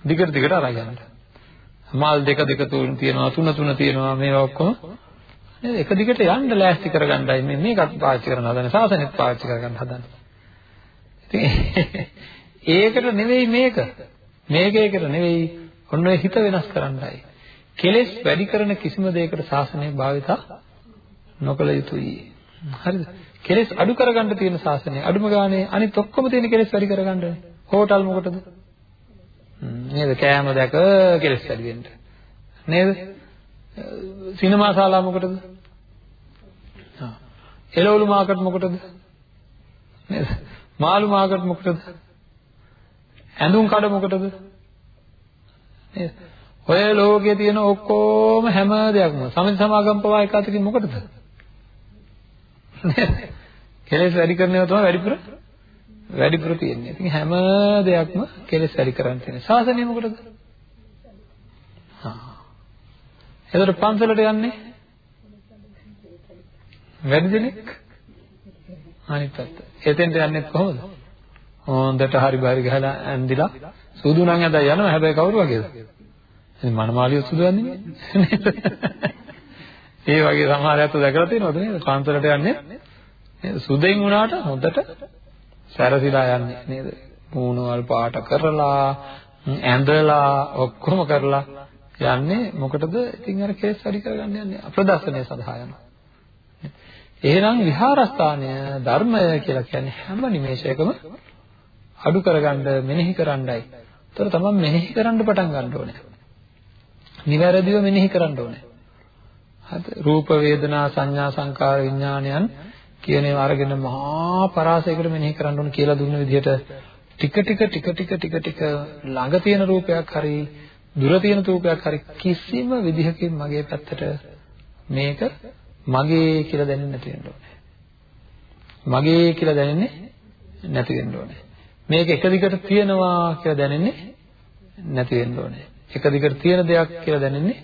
දිගට දිගට අරන් යන්න. මල් දෙක දෙක තුන තියෙනවා තුන තුන තියෙනවා මේවා ඔක්කොම නේද? එක දිගට යන්න ලෑස්ති කරගන්නයි මේ මේකත් පාවිච්චි කරන හදන්නේ. සාසනෙත් පාවිච්චි කරගන්න හදන්නේ. ඉතින් ඒකට නෙවෙයි මේක. මේක ඒකට නෙවෙයි ඔන්න ඔය හිත වෙනස් කරන්නයි. කෙලෙස් වැඩි කරන කිසිම දෙයකට ශාසනය භාවිතා නොකළ යුතුයි. හරිද? කෙලෙස් අඩු කරගන්න තියෙන ශාසනය අඩුම ගානේ අනිත් ඔක්කොම තියෙන කෙලෙස් වැඩි කරගන්න. හෝටල් මොකටද? නේද? කෑම දැක කෙලෙස් වැඩි වෙන්න. නේද? සිනමා ශාලා මොකටද? එළවලු මාකට් මොකටද? නේද? මාළු මාකට මොකටද? ඇඳුම් කඩ මොකටද? නේද? ඔය ලෝකයේ තියෙන ඔක්කොම හැම දෙයක්ම සමිත සමාගම් පවා එක අතකින් මොකටද? නේද? කෙලෙස් වැඩි කරනවා තමයි වැඩිපුර වැඩිපුර තියෙන්නේ. ඉතින් හැම දෙයක්ම කෙලෙස් වැඩි කරන් තියෙන. සාසනය මොකටද? හා. එතකොට පන්සලට යන්නේ වැඩි දෙනෙක් අනිත් පැත්ත. එතෙන්ට යන්නේ කොහොමද? හොඳට හරි බරි ගහලා ඇඳිලා සුදු නම් ඇඳලා යනවා. හැබැයි කවුරු වගේද? ඉතින් මනමාලිය සුදු ඇඳින්නේ ඒ වගේ සමහර අයත් දැකලා තියෙනවද නේද? පන්සලට යන්නේ සුදෙන් වුණාට හොඳට සැරසිලා යන්නේ නේද? මූණවල් පාට කරලා ඇඳලා ඔක්කොම කරලා යන්නේ මොකටද? ඉතින් අර කේස් වැඩි කරගන්න යන්නේ අප්‍රදර්ශනය සඳහා යනවා. එහෙනම් විහාරස්ථානය ධර්මය කියලා කියන්නේ හැම නිමේෂයකම අඩු කරගන්න මෙනෙහි කරන්නයි. ඒතර තමයි මෙනෙහි කරන්න පටන් ගන්න ඕනේ. නිවැරදිව මෙනෙහි කරන්න ඕනේ. හරිද? රූප වේදනා සංඥා සංකාර විඥානයන් කියන ඒවා අරගෙන මහා පරාසයකට මෙනෙහි කරන්න ඕන කියලා දුන්න විදිහට ටික ටික ටික ටික ටික ටික ළඟ තියෙන රූපයක් හරි දුර තියෙන රූපයක් හරි කිසිම විදිහකින් මගේ පැත්තට මේක මගේ කියලා දැනෙන්නේ නැති වෙන්න ඕනේ. මගේ කියලා දැනෙන්නේ නැති වෙන්න ඕනේ. මේක එක දිගට තියෙනවා කියලා දැනෙන්නේ නැති වෙන්න ඕනේ. එක දිගට තියෙන දෙයක් කියලා දැනෙන්නේ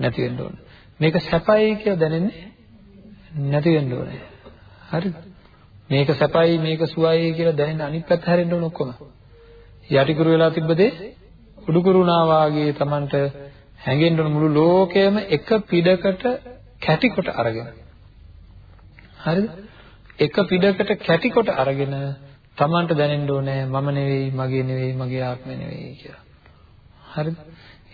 නැති වෙන්න ඕනේ. මේක සැපයි කියලා දැනෙන්නේ නැති වෙන්න ඕනේ. හරිද? මේක සැපයි මේක සුවයි කියලා දැනෙන අනිත් පැත්ත හැරෙන්න ඕන ඔක්කොම. යටිකුරු වෙලා තිබ්බ දේ උඩුකුරුණා වාගේ Tamanට හැංගෙන්න ඕන මුළු ලෝකයම එක පිටකට කැටි කොට අරගෙන. හරිද? එක පිටකට කැටි කොට අරගෙන Tamanට දැනෙන්න ඕනේ මම නෙවෙයි, මගේ නෙවෙයි, මගේ ආත්මය නෙවෙයි කියලා. හරිද?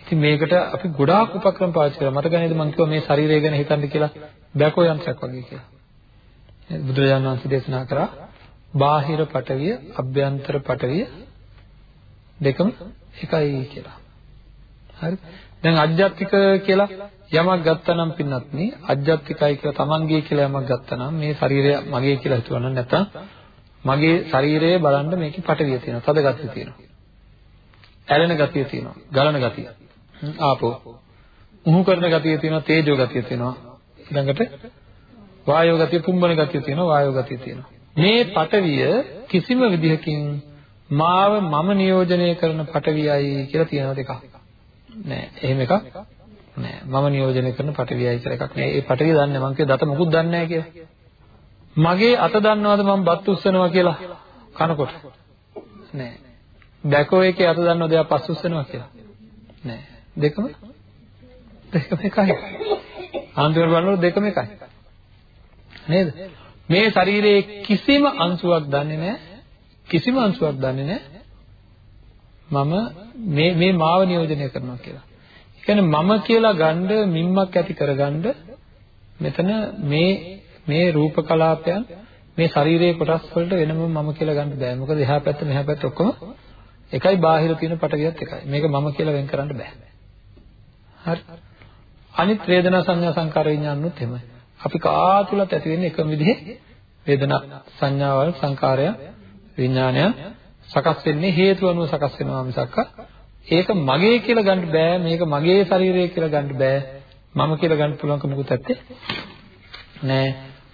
ඉතින් මේකට අපි ගොඩාක් උපක්‍රම පාවිච්චි කරා. මතක නේද මම කිව්වා මේ ශරීරය ගැන හිතන්න කියලා බැකෝ යන්ත්‍රයක් වගේ කියලා. බුදුරජාණන් වහන්සේ දේශනා කරා බාහිර පටවිය, අභ්‍යන්තර පටවිය දෙකම එකයි කියලා. හරි? දැන් අජ්ජත්තික කියලා යමක් ගත්තනම් පින්නත් නේ අජ්ජත්තිකයි කියලා තමන්ගේ කියලා යමක් ගත්තනම් මේ ශරීරය මගේ කියලා හිතුවනම් නැත්තම් මගේ ශරීරය බලන්න මේකේ පටවිය තියෙනවා, තද ගතිය තියෙනවා. ඇලෙන ගතිය තියෙනවා, ගලන ගතිය. ආපෝ. උහු කරන ගතිය තියෙනවා, තේජෝ ගතිය තියෙනවා. ඊළඟට වායෝ ගතිය, පුම්බන ගතිය තියෙනවා, වායෝ ගතිය තියෙනවා. මේ පටවිය කිසිම විදිහකින් මාව මම නියෝජනය කරන පටවියයි කියලා තියෙනවා දෙකක්. නෑ, එහෙම එකක් නෑ. මම නියෝජනය කරන පටවියයි කියලා එකක් නෑ. ඒ පටවිය දන්නේ මං කිය දත මොකුත් දන්නේ නෑ කියලා. මගේ අත දන්නවද මම බත් උස්සනවා කියලා කනකොට? නෑ. බැකෝ එකේ අත දන්නවද එයා පස් උස්සනවා කියලා? නෑ. දෙකම දෙකම එකයි. අන්තිමට බලනකොට දෙකම එකයි. නේද? මේ ශරීරයේ කිසිම අංශුවක් දන්නේ නැහැ. කිසිම අංශුවක් දන්නේ නැහැ. මම මේ මේ මාව නියෝජනය කරනවා කියලා. ඒ කියන්නේ මම කියලා ගන්න මිම්මක් ඇති කරගන්න මෙතන මේ මේ රූප කලාපයන් මේ ශරීරයේ කොටස් වලට වෙනම මම කියලා ගන්න බෑ. මොකද එහා පැත්ත මෙහා පැත්ත ඔක්කොම එකයි බාහිර තියෙන පටවියත් එකයි. මේක මම කියලා වෙන් කරන්න බෑ. හරි. අනිත් වේදනා සංඥා සංකාර විඥානුත් එහෙමයි. අපි කා තුලත් ඇති වෙන්නේ එකම විදිහේ වේදනා සංඥාවල් සංකාරයන් විඥානයන් සකස් වෙන්නේ හේතු අනුව සකස් වෙනවා මිසක් ඒක මගේ කියලා ගන්න බෑ මේක මගේ ශරීරය කියලා ගන්න බෑ මම කියලා ගන්න පුළුවන්ක මොකුත් ඇත්තේ නෑ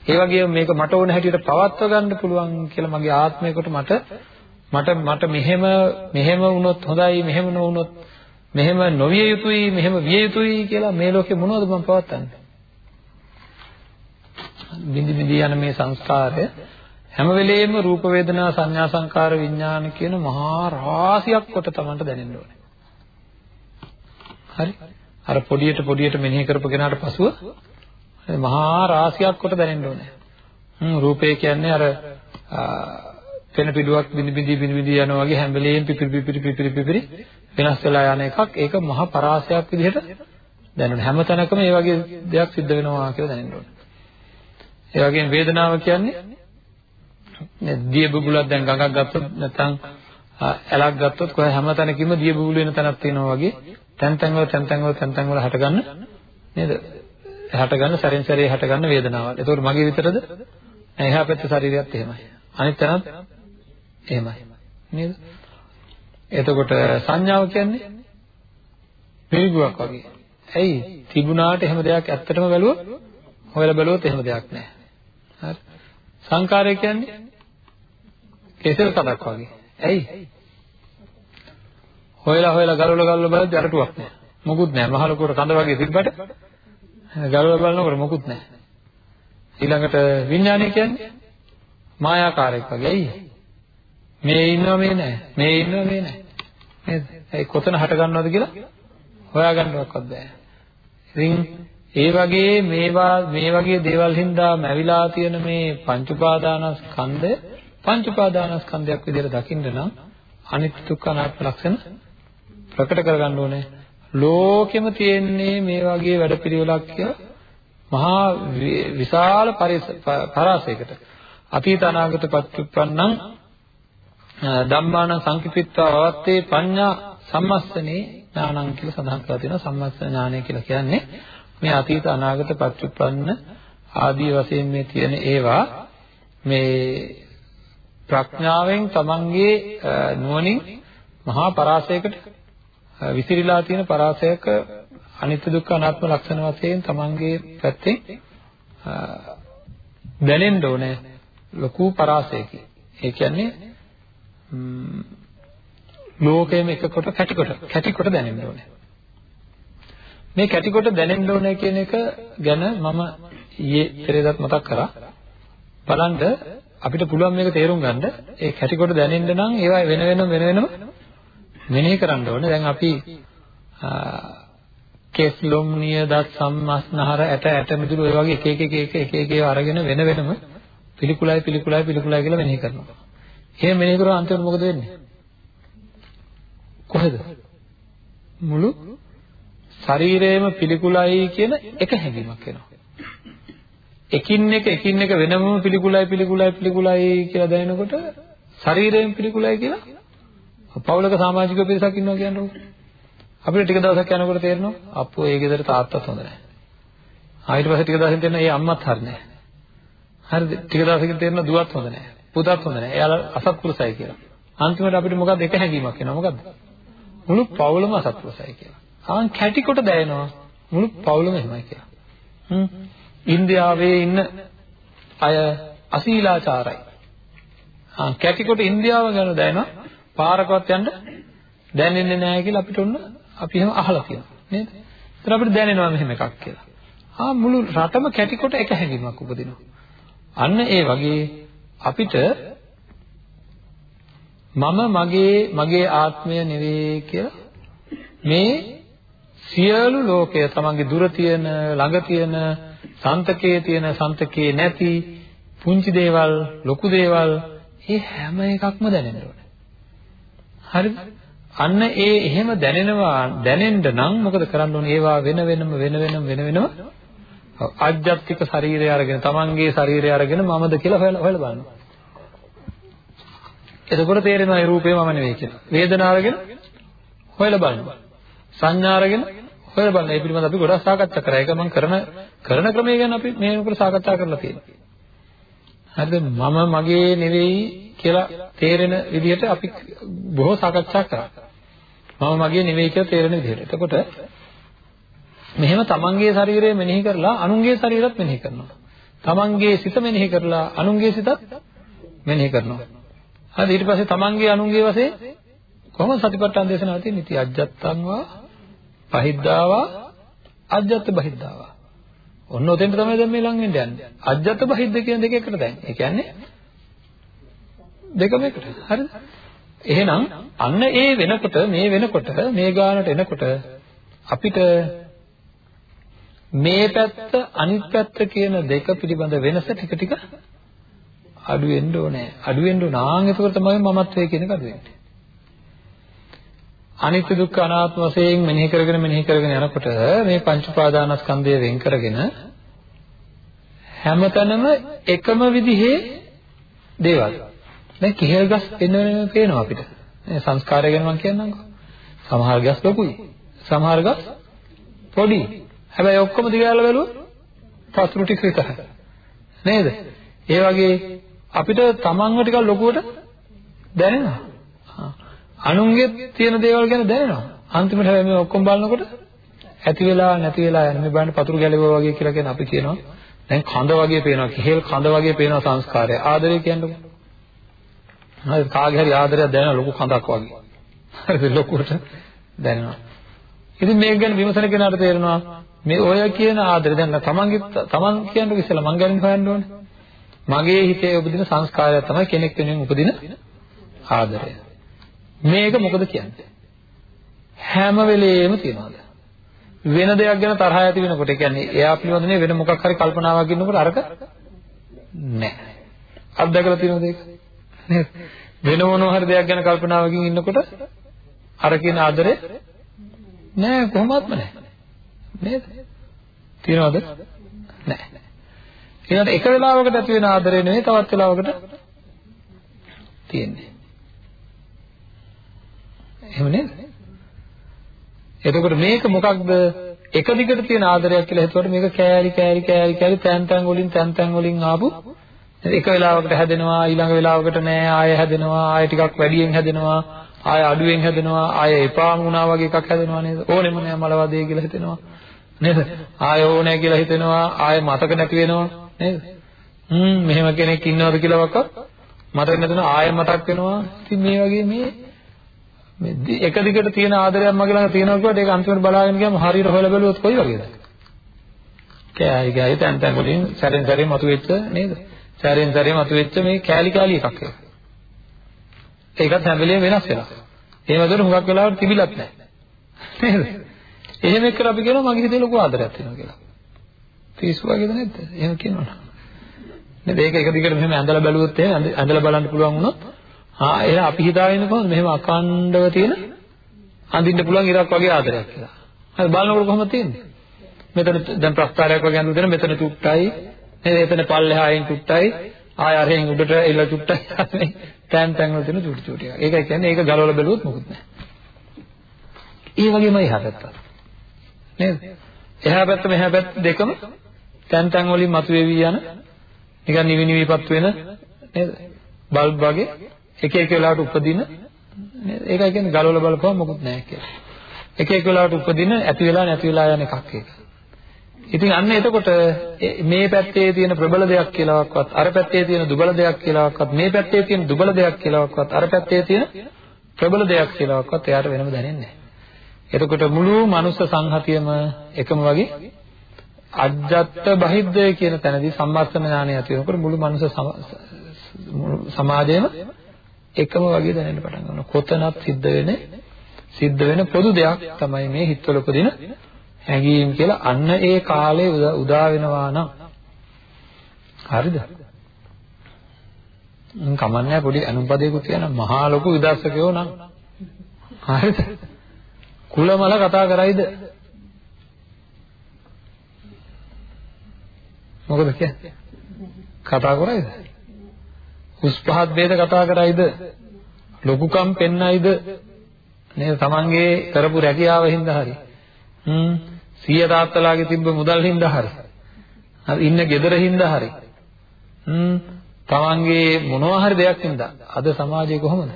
ඒ වගේම මේක මට ඕන හැටියට පවත්ව ගන්න පුළුවන් කියලා මගේ ආත්මයකට මට මට මට මෙහෙම මෙහෙම වුණොත් හොඳයි මෙහෙම නොවුනොත් මෙහෙම නොවිය යුතුයි මෙහෙම විය යුතුයි කියලා මේ ලෝකේ මොනවද මම පවත්න්නේ බිඳි බිඳි යන මේ සංස්කාරය හැම වෙලෙම රූප වේදනා සංඥා සංකාර විඥාන කියන මහා රාශියක් කොට තමන්ට දැනෙන්න ඕනේ. හරි? අර පොඩියට පොඩියට මෙනෙහි කරපු කෙනාට පසුව මහා රාශියක් කොට දැනෙන්න ඕනේ. හ්ම් රූපය කියන්නේ අර පෙන පිටුවක් බිනි බිනි බිනි බිනි යනවා වගේ හැම වෙලෙම පිපිරි පිපිරි පිපිරි පිපිරි වෙනස් වෙලා යන එකක් ඒක මහා පරාසයක් විදිහට දැනෙනවා. හැම තැනකම මේ වගේ දෙයක් සිද්ධ වෙනවා කියලා දැනෙන්න ඕනේ. ඒ වගේම වේදනාව කියන්නේ දිය බුබුලක් දැන් ගඟක් ගත්තොත් නැත්නම් ඇලක් ගත්තොත් කොහේ හැම තැනකින්ම දිය බුබුලු වෙන තැනක් තියෙනවා වගේ තැන් තැන් වල තැන් තැන් වල තැන් තැන් වල හටගන්න නේද? හටගන්න සැරෙන් සැරේ හටගන්න වේදනාවල්. ඒතකොට මගේ විතරද? එහා පැත්තේ ශරීරයත් එහෙමයි. අනිත් තැනත් එහෙමයි. නේද? එතකොට සංඥාව කියන්නේ පිළිගුවක් වගේ. ඇයි? තිබුණාට එහෙම දෙයක් ඇත්තටම බැලුවොත් හොයලා බැලුවොත් එහෙම දෙයක් නැහැ. හරි. සංකාරය කියන්නේ කෙසෙල් කඩක් වගේ. ඇයි? හොයලා හොයලා ගලවලා ගලවලා බලද්දි අරටුවක් නැහැ. මොකුත් නැහැ. මහලකුවට කඳ වගේ තිබ්බට ගලවලා බලනකොට මොකුත් නැහැ. ඊළඟට විඥානය කියන්නේ මායාකාරයක් වගේ. ඇයි? මේ ඉන්නවා මේ නැහැ. මේ ඉන්නවා මේ නැහැ. නේද? ඒ කොතන හට ගන්නවද කියලා හොයාගන්නවක්වත් බෑ. ඉතින් ඒ වගේ මේවා මේ වගේ දේවල් හින්දා මැවිලා තියෙන මේ පංච උපාදානස්කන්ධය පංච උපාදානස්කන්ධයක් විදිහට දකින්න නම් අනිත්‍ය දුක්ඛ අනාත්ම ලක්ෂණ ප්‍රකට කරගන්න ඕනේ. ලෝකෙම තියෙන්නේ මේ වගේ වැඩපිළිවෙලක් කියලා මහා විශාල පරාසයකට. අතීත අනාගත පත්‍යුප්පන්නං ධම්මාන සංකිපිත්වා වවත්තේ පඤ්ඤා සම්මස්සනේ ඥානං කියලා සඳහන් කරලා තියෙනවා. සම්මස්ස ඥානය කියලා කියන්නේ මේ අතීත අනාගත පත්‍යුප්පන්න ආදී වශයෙන් මේ තියෙන ඒවා මේ ප්‍රඥාවෙන් තමන්ගේ නුවණින් මහා පරාසයකට විසිරීලා තියෙන පරාසයක අනිත්‍ය දුක්ඛ අනාත්ම ලක්ෂණ වශයෙන් තමන්ගේ පැත්තෙන් දැනෙන්න ඕනේ ලොකු පරාසයකින්. ඒ කියන්නේ ලෝකයේම එක කොට කැටි කොට කැටි කොට දැනෙන්න ඕනේ. මේ කැටි කොට දැනෙන්න ඕනේ කියන එක ගැන මම ඊයේ පෙරේදත් මතක් කරා. බලන්න අපිට පුළුවන් මේක තේරුම් ගන්න ඒ කැටි කොට දැනෙන්න නම් ඒවා වෙන වෙනම වෙන වෙනම මෙනෙහි කරන්න ඕනේ. දැන් අපි කෙස් ලොම් නිය දත් සම්මස්නහර ඇට ඇට මිදුළු ඔය වගේ එක එක එක එක එක එක ඒවා අරගෙන වෙන වෙනම පිළිකුලයි පිළිකුලයි පිළිකුලයි කියලා මෙනෙහි කරනවා. එහෙම මෙනෙහි කරලා අන්තිමට මොකද වෙන්නේ? කොහෙද? මුළු ශරීරයේම පිළිකුලයි කියන එක හැඟීමක් එනවා. එකින් එක එකින් එක වෙනම පිළිකුලයි පිළිකුලයි පිළිකුලයි කියලා දැනෙනකොට ශරීරයෙන් පිළිකුලයි කියලා පවුලක සමාජික පිරිසක් ඉන්නවා කියන්නකො. අපිට ටික දවසක් යනකොට තේරෙනවා අප්පෝ ඒ ගෙදර තාත්තත් හොඳ නැහැ. ආයෙත් පස්සේ ටික දවසකින් තේරෙනවා ඒ අම්මත් හරි නැහැ. හරිද? ටික දවසකින් තේරෙනවා දුවත් හොඳ නැහැ. පුතත් හොඳ නැහැ. එයාලා අසත්පුරුසයි කියලා. අන්තිමට අපිට මොකද්ද එක හැඟීමක් එනවා මොකද්ද? මුළු පවුලම අසත්පුරුසයි කියලා. ආන් කැටි කොට දැනෙනවා මුළු පවුලම එහෙමයි කියලා. හ්ම්. ඉන්දියාවේ ඉන්න අය අශීලාචාරයි. ආ කැටි කොට ඉන්දියාව ගැන දැනෙනවා පාරකවත් යන්න දැනෙන්නේ නැහැ කියලා අපිට ඔන්න අපි එහෙම අහලා තියෙනවා නේද? ඒතර අපිට දැනෙනවා මෙහෙම එකක් කියලා. ආ මුළු රටම කැටි කොට එක හැඟීමක් උපදිනවා. අන්න ඒ වගේ අපිට මම මගේ මගේ ආත්මය නෙවෙයි කියලා මේ සියලු ලෝකය තමන්ගේ දුර තියෙන ළඟ තියෙන සන්තකයේ තියෙන සන්තකයේ නැති පුංචි දේවල් ලොකු දේවල් මේ හැම එකක්ම දැනෙන්න ඕනේ. හරිද? අන්න ඒ එහෙම දැනෙනවා දැනෙන්න නම් මොකද කරන්න ඕනේ? ඒවා වෙන වෙනම වෙන වෙනම වෙන වෙනම ආධ්‍යාත්මික ශරීරය අරගෙන තමන්ගේ ශරීරය අරගෙන මමද කියලා හොයලා හොයලා බලනවා. එතකොට තේරෙනවා ඒ රූපේ මම නෙවෙයි කියලා. වේදනාව අරගෙන හොයලා බලනවා. සංඥා අරගෙන හොයලා බලනවා. මේ පිළිබඳව අපි ගොඩක් සාකච්ඡා කරා. ඒක මම කරන කරන ක්‍රමය ගැන අපි මේ වෙනකොට සාකච්ඡා කරලා තියෙනවා. හරිද? මම මගේ නෙවෙයි කියලා තේරෙන විදිහට අපි බොහෝ සාකච්ඡා කරා. මම මගේ නෙවෙයි කියලා තේරෙන විදිහට. එතකොට මෙහෙම තමන්ගේ ශරීරය මෙනෙහි කරලා අනුන්ගේ ශරීරත් මෙනෙහි කරනවා. තමන්ගේ සිත මෙනෙහි කරලා අනුන්ගේ සිතත් මෙනෙහි කරනවා. හරි ඊට පස්සේ තමන්ගේ අනුන්ගේ වශයෙන් කොහොමද සතිපට්ඨාන දේශනාව තියෙන්නේ? ඉති අජ්ජත්තං වා පහිද්දාවා අජ්ජත් බහිද්දාවා. ඔන්න ඔතෙන්ට තමයි දැන් මේ ලඟ වෙන්න යන්නේ. අජ්ජත් බහිද්ද කියන දෙක එකට දැන්. ඒ කියන්නේ දෙකම එකට. හරිද? එහෙනම් අන්න ඒ වෙනකොට මේ වෙනකොට මේ ගානට එනකොට අපිට මේ පැත්ත අනිත් පැත්ත කියන දෙක පිළිබඳ වෙනස ටික ටික අඩු වෙන්න ඕනේ. අඩු වෙන්න ඕන. ආන් එතකොට තමයි මමත්වයේ කියන එක අඩු වෙන්නේ. අනිත්‍ය දුක්ඛ අනාත්ම වශයෙන් මෙනෙහි කරගෙන මෙනෙහි කරගෙන යනකොට මේ පංච උපාදානස්කන්ධය වෙන් කරගෙන හැමතැනම එකම විදිහේ දේවල්. දැන් කෙහෙල් ගස් එන්න වෙනම පේනවා අපිට. මේ සංස්කාරය ගැන මම කියන්නම්කෝ. සමහර ගස් ලොකුයි. සමහර ගස් පොඩි. හැබැයි ඔක්කොම දිගාලා බැලුවොත් පතුරු ටික විතරයි. නේද? ඒ වගේ අපිට තමන්ව ටිකක් ලොකුවට දැනෙනවා. අනුන්ගේ තියෙන දේවල් ගැන දැනෙනවා. අන්තිමට හැබැයි මේ ඔක්කොම බලනකොට ඇති වෙලා නැති වෙලා යන මේ බලන්න පතුරු ගැලවුවා වගේ කියලා කියන අපි කියනවා. දැන් කඳ වගේ පේනවා. කෙහෙල් කඳ වගේ පේනවා සංස්කාරය. ආදරය කියන්නේ. හරි කාගේ හරි ආදරයක් දැනෙන ලොකු කඳක් වගේ. හරිද ලොකුවට දැනෙනවා. ඉතින් මේක ගැන විමසන කෙනාට තේරෙනවා මේ ඔය කියන ආදරය දැන් තමන්ගේ තමන් කියන්නේ ඉස්සෙල්ලා මං ගැන හොයන්න ඕනේ. මගේ හිතේ උපදින සංස්කාරය තමයි කෙනෙක් වෙනුවෙන් උපදින ආදරය. මේක මොකද කියන්නේ? හැම වෙලෙම තියනවාද? වෙන දෙයක් ගැන තරහ ඇති වෙනකොට ඒ කියන්නේ එයා පිළිබඳ වෙන මොකක් හරි කල්පනාවක් ඉන්නකොට අරක නැහැ. අත්දැකලා තියෙනවද ඒක? නේද? වෙන මොනවා හරි දෙයක් ගැන කල්පනාවකින් ඉන්නකොට අර කියන ආදරේ නෑ කොහොමත්ම නෑ. නේද? තියනවද? නෑ. ඊළඟට එක වෙලාවකට ඇති වෙන ආදරේ නෙවෙයි තවත් වෙලාවකට තියෙන්නේ. එහෙම නේද? එතකොට මේක මොකක්ද? එක දිගට තියෙන ආදරයක් කියලා හිතුවට මේක කෑලි කෑලි කෑලි කෑලි තැන් තැන් වලින් තැන් තැන් වලින් ආපු එක වෙලාවකට හැදෙනවා ඊළඟ වෙලාවකට නෑ ආය හැදෙනවා ආය ටිකක් වැඩියෙන් හැදෙනවා ආය අඩුවෙන් හැදෙනවා ආය එපාම වුණා වගේ එකක් හැදෙනවා නේද? ඕනෙම නෑ මලවදේ කියලා හිතෙනවා නේද? ආය ඕනේ කියලා හිතෙනවා ආය මතක නැති වෙනවා නේද? හ්ම් මෙහෙම කෙනෙක් ඉන්නවද කියලා වක්ක මතක නැතුන ආය මතක් වෙනවා. ඉතින් මේ වගේ මේ මේ එක දිගට තියෙන ආදරයක් මගේ ළඟ තියෙනවා කියවට ඒක අන්තිමට බලාගෙන ගියාම හරියට හොයලා බැලුවොත් කොයි වගේද? කෑයි කෑයි තැන් තැන් වලින් සැරෙන් සැරේ මතුවෙච්ච නේද? සැරෙන් සැරේ මතුවෙච්ච මේ කෑලි කෑලි එකක් ඒක. ඒකත් හැම වෙලේම වෙනස් වෙනවා. එහෙම දුර හුඟක් වෙලාවට තිබිලත් නැහැ. නේද? එහෙම එක්කලා අපි කියනවා මගේ හිතේ ලොකු ආදරයක් තියෙනවා කියලා. පිස්සු වගේද නැද්ද? එහෙම කියනවනේ. නේද? ඒක එක දිගට මෙහෙම ඇඳලා බැලුවොත් එහෙම ඇඳලා බලන්න පුළුවන් වුණොත් ආ එහෙනම් අපි හිතාගෙන ඉන්නේ කොහොමද මෙහෙම අකණ්ඩව තියෙන අඳින්න පුළුවන් ඉරක් වගේ ආදරයක් කියලා. හරි බලනකොට කොහොමද තියෙන්නේ? මෙතන දැන් ප්‍රස්තාරයක් වගේ අඳු දෙන මෙතන තුට්ටයි නේද? එතන පල්ලෙහායින් තුට්ටයි ආය අරහෙන් උඩට එල්ල තුට්ටයි තැන් තැන් වල තියෙන චුටි චුටි. ඒකයි කියන්නේ ඒක ගලවලා බැලුවොත් මොකුත් නැහැ. ඒ වගේමයි එහා පැත්ත. නේද? එහා පැත්ත මෙහා පැත්ත දෙකම තැන් තැන් වලින් මතුවේවි යන නිකන් නිවි නිවිපත් වෙන නේද? බල්බ් වගේ එක එක වෙලාවට උපදින ඒකයි කියන්නේ ගලවලා බලපුවම මොකුත් නැහැ කියලා. එක එක වෙලාවට උපදින ඇති වෙලා නැති වෙලා යන එකක් ඒක. ඉතින් අන්න එතකොට මේ පැත්තේ තියෙන ප්‍රබල දෙයක් කියලාවත් අර පැත්තේ තියෙන දුබල දෙයක් කියලාවත් මේ පැත්තේ තියෙන දුබල දෙයක් කියලාවත් අර පැත්තේ තියෙන ප්‍රබල දෙයක් කියලාවත් එයාට වෙනම දැනෙන්නේ නැහැ. එතකොට මුළු මනුස්ස සංහතියම එකම වගේ අජ්ජත් බහිද්දය කියන තැනදී සම්මාස්තන ඥානය ඇති වෙනකොට මුළු මනුස්ස සමාජයම එකම වගේ දැනෙන්න පටන් ගන්නවා. කොතනත් සිද්ධ වෙන්නේ සිද්ධ වෙන පොදු දෙයක් තමයි මේ හිතවල උපදින හැඟීම් කියලා අන්න ඒ කාලේ උදා වෙනවා නම් හරිද? මම කමන්නේ පොඩි අනුපදයකට කියන මහා ලොකු විදර්ශකයෝ නම් හරිද? කුලමල කතා කරයිද? මොකද කියන්නේ? කතා කරයිද? උස් පහත් ભેද කතා කරයිද? ලොකුකම් පෙන්නයිද? නේද? තමන්ගේ කරපු රැකියාව හින්දා හරි. හ්ම්. සීය තාත්තලාගේ තිබ්බ මුදල් හින්දා හරි. හරි ඉන්න gedara හින්දා හරි. හ්ම්. තමන්ගේ මොනවා හරි දෙයක් හින්දා අද සමාජය කොහොමද?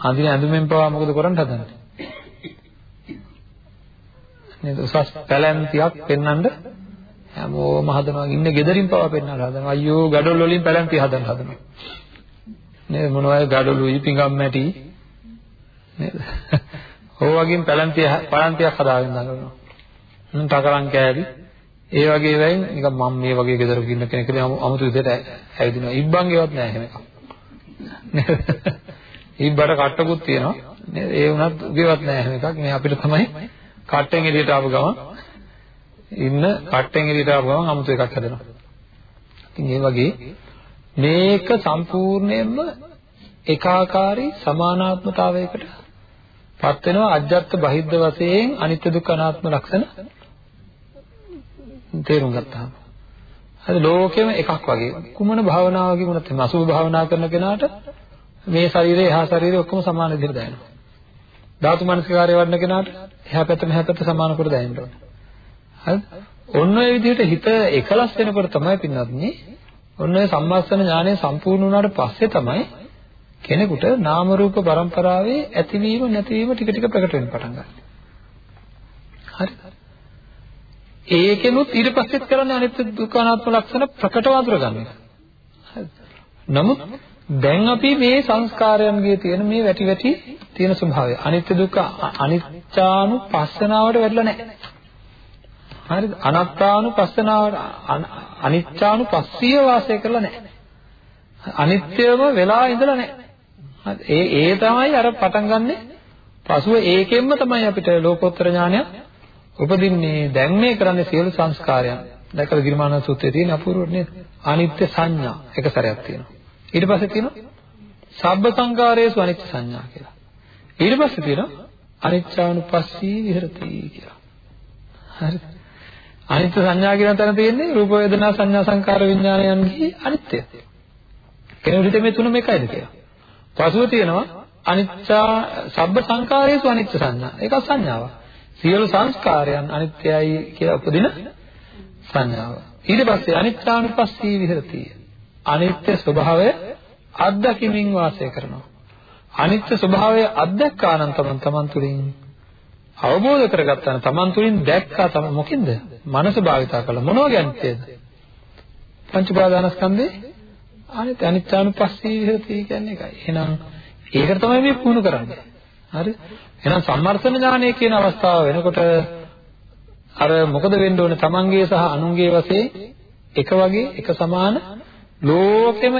අඳින ඇඳුමෙන් පවා මොකද කරන්න හදන්නේ? නේද? උසස් පැලැන්තියක් පෙන්වන්න හැමෝම හදනවා. ඉන්න ගෙදරින් පවා පෙන්නලා හදනවා. අයියෝ gadol වලින් පැලැන්ති හදන්න හදනවා. නේද? මොනවද gadoluයි පිඟම් මැටි? නේද? ඕ වගේම පැලැන්ති පළන්තියක් හදාගෙන දඟලනවා. හ්ම් තකරන් කෑවි. ඒ වගේ වෙයින් නිකන් මම මේ වගේ ගෙදරක ඉන්න කෙනෙක් කියලා අමුතු විදිහට ඇවිදිනවා. ඉබ්බන්ගේවත් නෑ එහෙම එකක්. නේද? ඉබ්බට කට්ටකුත් තියෙනවා. නේද? ඒ වුණත් උගේවත් නෑ එහෙම එකක්. මේ අපිට තමයි කට්ටෙන් එළියට ආව ගමන් ඉන්න කට්ටෙන් එළියට ආව ගමන් 아무තු එකක් හැදෙනවා. ඉතින් ඒ වගේ මේක සම්පූර්ණයෙන්ම ඒකාකාරී සමානාත්මතාවයකට පත් වෙනවා අජ්ජත් බහිද්ද වශයෙන් අනිත්‍ය දුක්ඛ අනාත්ම ලක්ෂණ තේරුම් ගත්තාම. හරි ලෝකෙම එකක් වගේ කුමන භාවනාවකින් වුණත් එහම අසුභ භාවනා කරන කෙනාට මේ ශරීරය එහා ශරීරය ඔක්කොම සමාන විදිහට දැනෙනවා. ධාතු මනසිකාරය වඩන කෙනාට එහා පැත්ත මෙහා පැත්ත සමාන කර දැනෙන්න ඕනේ. හරිද? ඔන්න ඔය විදිහට හිත එකලස් වෙනකොට තමයි පින්වත්නි ඔන්න ඔය සම්මාස්තන ඥානය සම්පූර්ණ වුණාට පස්සේ තමයි කෙනෙකුට නාම රූප પરම්පරාවේ ඇතිවීම නැතිවීම ටික ටික ප්‍රකට වෙන්න පටන් ගන්නවා. හරි. ඒකෙනුත් ඊට පස්සෙත් කරන්නේ අනිත්‍ය දුක්ඛ අනාත්ම ලක්ෂණ ප්‍රකටව අඳුර ගන්න එක. හරි. නමුත් දැන් අපි මේ සංස්කාරයන්ගේ තියෙන මේ වැටි වැටි තියෙන ස්වභාවය අනිත්‍ය දුක්ඛ අනිච්චානුපස්සනාවට වැටලා නැහැ. හරිද? අනාත්තානුපස්සනාවට අනිච්චානුපස්සීය වාසය කරලා නැහැ. අනිත්‍යම වෙලා ඉඳලා නැහැ. ඒ ඒ තමයි අර පටන් ගන්නෙ. පසුව ඒකෙන්ම තමයි අපිට ලෝකෝත්තර ඥානය උපදින්නේ. දැන් මේ කරන්නේ සියලු සංස්කාරයන්. දැකලා ගිරමාන සූත්‍රයේ තියෙන අපූර්ව නේද? අනිත්‍ය සංඥා එක සැරයක් තියෙනවා. ඊට පස්සේ තියෙනවා සබ්බ සංකාරයේසු අනිත්‍ය සංඥා කියලා. ඊට පස්සේ තියෙනවා අනිච්චානුපස්සී විහෙරති කියලා. හරිද? අනිත්‍ය සංඥා කියන තැන තියෙන්නේ රූප වේදනා සංඥා සංකාර විඥානයන්ගේ අනිත්‍යය. කෙනෙකුට මේ තුනම එකයිද කියලා. පසුව තියෙනවා අනිච්චා සබ්බ සංකාරයේසු අනිත්‍ය සංඥා. ඒක සංඥාවක්. සියලු සංස්කාරයන් අනිත්‍යයි කියලා උපදින සංඥාව. ඊට පස්සේ අනිත්‍යානුපස්සී විහෙරති. අනිත්‍ය ස්වභාවය අත්දැකීමින් වාසය කරනවා. අනිත්‍ය ස්වභාවය අත්දැක්කානම් තමන් තමන් තුළින් අවබෝධ කරගත්තා නම් තමන් තුළින් දැක්කා තම මොකෙන්ද? මනස භාවිතා කළා මොනවා ගැනද? පංච උපාදානස්කන්ධේ අනිත් අනිත්‍යානුපස්සී විහෙරති කියන්නේ ඒකයි. එහෙනම් ඒකට තමයි මේ පුහුණු කරන්නේ. හරි? එහෙනම් සම්මර්ථන ඥානය කියන අවස්ථාව වෙනකොට අර මොකද වෙන්න ඕනේ? තමන්ගේ සහ අනුන්ගේ වශයෙන් එක වගේ එක සමාන ලෝකෙම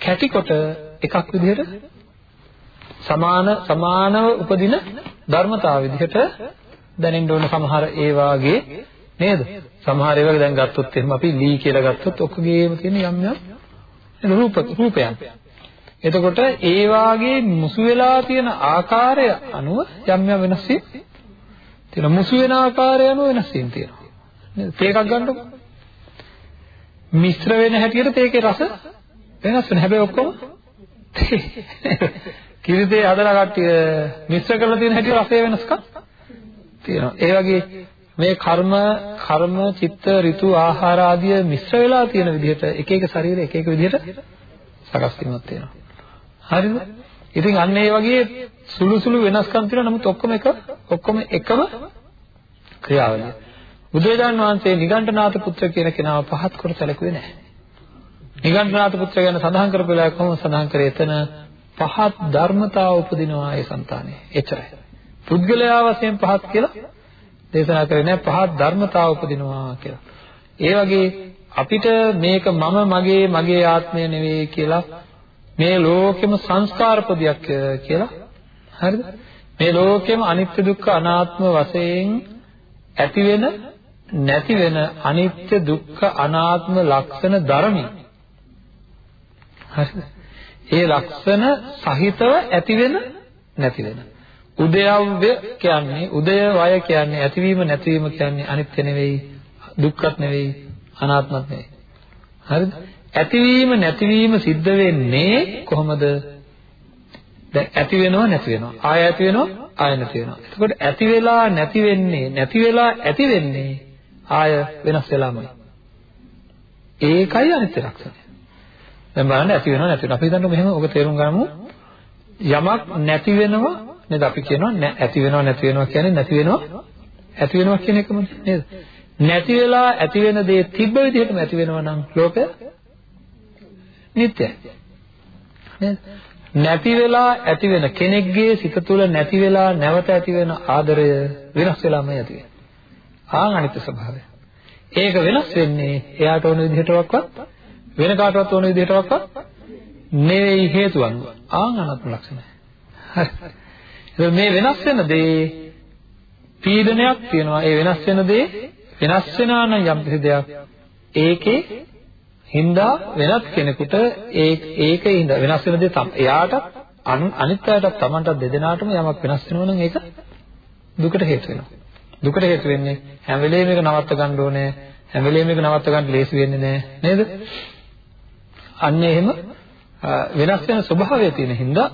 කැටිකොට එකක් විදිහට සමාන සමානව උපදින ධර්මතාව විදිහට දැනෙන්න ඕන සමහර ඒ වාගේ නේද? සමහර ඒවා දැන් ගත්තොත් එහෙම අපි ලී කියලා ගත්තොත් ඔක්කොගේම තියෙන යම් යම් රූප රූපයන්. එතකොට ඒ වාගේ මුසු වෙලා තියෙන ආකාරය අනුව යම් යම් වෙනස් වීම් තියෙනවා. මුසු වෙන ආකාරය අනුව වෙනස් වීම් තියෙනවා. නේද? තේකක් ගන්නකො. මිශ්‍ර වෙන හැටියට තේකේ රස වෙනස් වෙන හැබැයි ඔක්කොම කිරිතේ හදලා කට්ටිය මිශ්‍ර කරලා තියෙන හැටි රසය වෙනස්කම් තියෙනවා. ඒ වගේ මේ කර්ම කර්ම චිත්ත ඍතු ආහාර ආදිය මිශ්‍ර වෙලා තියෙන විදිහට එක එක ශරීර එක එක විදිහට සකස් වීමක් තියෙනවා. හරිද? ඉතින් අන්න ඒ වගේ සුළු සුළු වෙනස්කම් තියෙනවා. නමුත් ඔක්කොම එක ඔක්කොම එකම ක්‍රියාවලිය. බුදුරජාන් වහන්සේ නිගණ්ඨනාථ පුත්‍ර කියන කෙනාව පහත් කර සැලකුවේ නැහැ. නිගණ්ඨනාථ පුත්‍ර ගැන සඳහන් කරපු වෙලාව කොහොමද සඳහන් කරේ? එතන පහත් ධර්මතාව උපදිනවා ඒ సంతානේ. එච්චරයි. පුද්ගලයා වශයෙන් පහත් කියලා දේශනා කරේ නෑ පහත් ධර්මතාව උපදිනවා කියලා. ඒ වගේ අපිට මේක මම මගේ මගේ ආත්මය නෙවෙයි කියලා මේ ලෝකෙම සංස්කාර පොදියක් කියලා හරිද? මේ ලෝකෙම අනිත්‍ය දුක්ඛ අනාත්ම වශයෙන් ඇති වෙන නැති වෙන අනිත්‍ය දුක්ඛ අනාත්ම ලක්ෂණ ධර්මයි. හරිද? ඒ ලක්ෂණ සහිතව ඇති වෙන නැති වෙන. උදයව්‍ය කියන්නේ උදය වය කියන්නේ ඇතිවීම නැතිවීම කියන්නේ අනිත්‍ය නෙවෙයි දුක්ඛත් නෙවෙයි අනාත්මත් නෙවෙයි. හරිද? ඇතිවීම නැතිවීම සිද්ධ වෙන්නේ කොහොමද? දැන් ඇති වෙනව නැති වෙනව. ආය ඇති වෙනව ආය නැති වෙනව. එතකොට ඇති වෙලා නැති වෙන්නේ නැති වෙලා ඇති වෙන්නේ ආය වෙනස් වෙලාමයි. ඒකයි අනිත්‍ය ලක්ෂණය. දැන් බලන්න ඇති වෙනව නැති වෙනව. අපි හිතන්නේ මෙහෙම ඔබ තේරුම් ගමු. යමක් නැති වෙනවා නේද? අපි කියනවා ඇති වෙනව නැති වෙනව කියන්නේ නැති වෙනව ඇති වෙනව කියන එකම නේද? නැති වෙලා ඇති වෙන දේ තිබ්බ විදිහටම ඇති වෙනවා නම් ලෝකය නිට්ටයයි. නේද? නැති වෙලා ඇති වෙන කෙනෙක්ගේ සිත තුළ නැති වෙලා නැවත ඇති වෙන ආදරය වෙනස් වෙලාමයි ඇති වෙන්නේ. ආන් අනිත්‍ය ස්වභාවය. ඒක වෙනස් වෙන්නේ එයාට ඕන විදිහටවත් වෙන කාටවත් ඕන විදිහටවත් නෙවෙයි හේතු අනුව. ආන් අනාත්ම ලක්ෂණය. හරි. මේ වෙනස් වෙන දේ පීඩනයක් තියෙනවා. ඒ වෙනස් වෙන දේ වෙනස් වෙනා නම් යම් කිසි දෙයක් ඒකේ හින්දා වෙනත් කෙනෙකුට ඒ ඒකේ හින්දා වෙනස් වෙන දේ එයාට අනිත් අයටත් Tamanටත් දෙදෙනාටම යමක් වෙනස් වෙනවා නම් ඒක දුකට හේතු වෙනවා. දුකට හේතු වෙන්නේ හැම වෙලේම මේක නවත්ත ගන්න ඕනේ. හැම වෙලේම මේක නවත්ත ගන්න ලේසි වෙන්නේ නැහැ නේද? අන්න එහෙම වෙනස් වෙන ස්වභාවය තියෙන හින්දා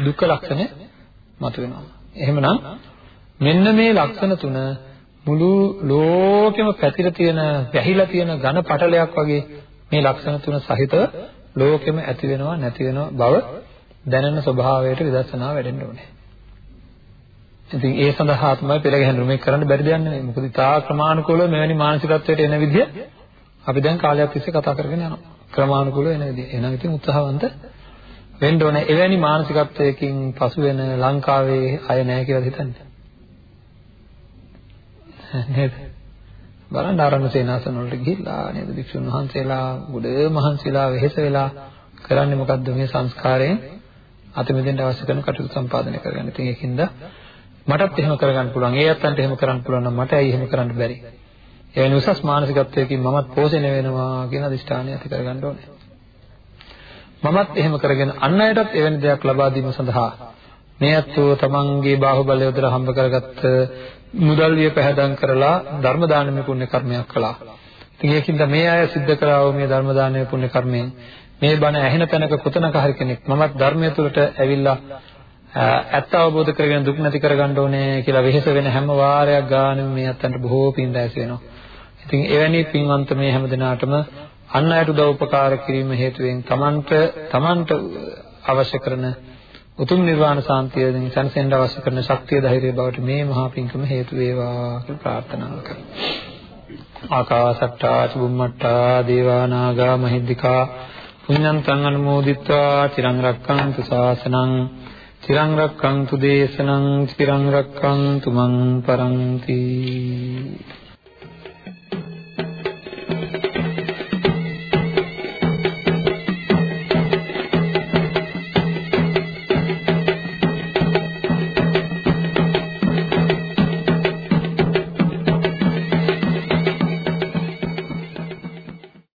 දුක්ඛ ලක්ෂණය මතුවෙනවා. එහෙමනම් මෙන්න මේ ලක්ෂණ තුන මුළු ලෝකෙම පැතිර තියෙන, වැහිලා තියෙන ඝන පටලයක් වගේ මේ ලක්ෂණ තුන සහිතව ලෝකෙම ඇති වෙනවා නැති වෙනවා බව දැනෙන ස්වභාවයට විදර්ශනා වැඩෙන්න ඕනේ. ඉතින් ඒ සඳහා තමයි පෙරගැහෙන මේක කරන්න බැරි දෙයක් නෙවෙයි. මොකද තා ක්‍රමානුකූලව මෙවැනි මානසිකත්වයට එන විදිය අපි දැන් කාලයක් තිස්සේ කතා කරගෙන යනවා. ක්‍රමානුකූලව එන විදිය. එහෙනම් ඉතින් උත්සාහවන්ත වෙන්න ඕනේ. එවැනි මානසිකත්වයකින් පසු වෙන ලංකාවේ අය නැහැ කියලා හිතන්නේ. නේද? බලන්න ආරණ්‍ය සේනාසන වලට ගිහිල්ලා නේද භික්ෂුන් වහන්සේලා ගොඩ මහන්සිලා වෙහෙස වෙලා කරන්නේ මොකද්ද මේ සංස්කාරයෙන් අත මෙදෙන්න අවශ්‍ය කරන කටයුතු සම්පාදනය කරගන්න. ඉතින් ඒකින්ද මටත් එහෙම කරගන්න පුළුවන්. ඒ අත්තන්ට එහෙම කරන්න පුළුවන් නම් මට ඇයි එහෙම කරන්න බැරි? එවැනි උසස් මානසිකත්වයකින් මමත් පෝෂණය වෙනවා කියන අදිෂ්ඨානය ඇති කරගන්න ඕනේ. මමත් එහෙම කරගෙන අන් අයටත් එවැනි දෙයක් ලබා දීම සඳහා මේ අත්ව තමන්ගේ බාහුවලය යොදලා හම්බ කරගත්ත මුදල්විය පැහැදම් කරලා ධර්ම දානමය පුණ්‍ය කර්මයක් කළා. ඉතින් ඒකින්ද මේ අය සිද්ධ කරා වූ මේ ධර්ම දානමය පුණ්‍ය කර්මයෙන් මේ බණ ඇහෙන තැනක කොතනක හරි කෙනෙක් මමත් ධර්මය තුළට ඇවිල්ලා ඇත්ත අවබෝධ කරගෙන දුක් නැති කරගන්න ඕනේ කියලා වෙහෙස වෙන හැම වාරයක් ගානෙම මේ අත්තන්ට බොහෝ පින් දැස් වෙනවා. ඉතින් එවැනි පින්වන්ත මේ හැම දිනාටම අන් අයට උදව් උපකාර කිරීම හේතුවෙන් තමන්ට තමන්ට අවශ්‍ය කරන උතුම් නිර්වාණ සාන්තියෙන් සැනසෙන්න අවශ්‍ය කරන ශක්තිය ධෛර්යය බවට මේ මහා පිංකම හේතු වේවා කියලා ප්‍රාර්ථනා කරමු. ආකාසට්ටා චුම්මට්ටා දේවා නාග මහිද්దికා පුඤ්ඤන්තං අනුමෝදිත්වා චිරං රක්ඛන්තු ශාසනං චිරං රක්ඛන්තු දේශනං චිරං රක්ඛන්තු මං පරන්ති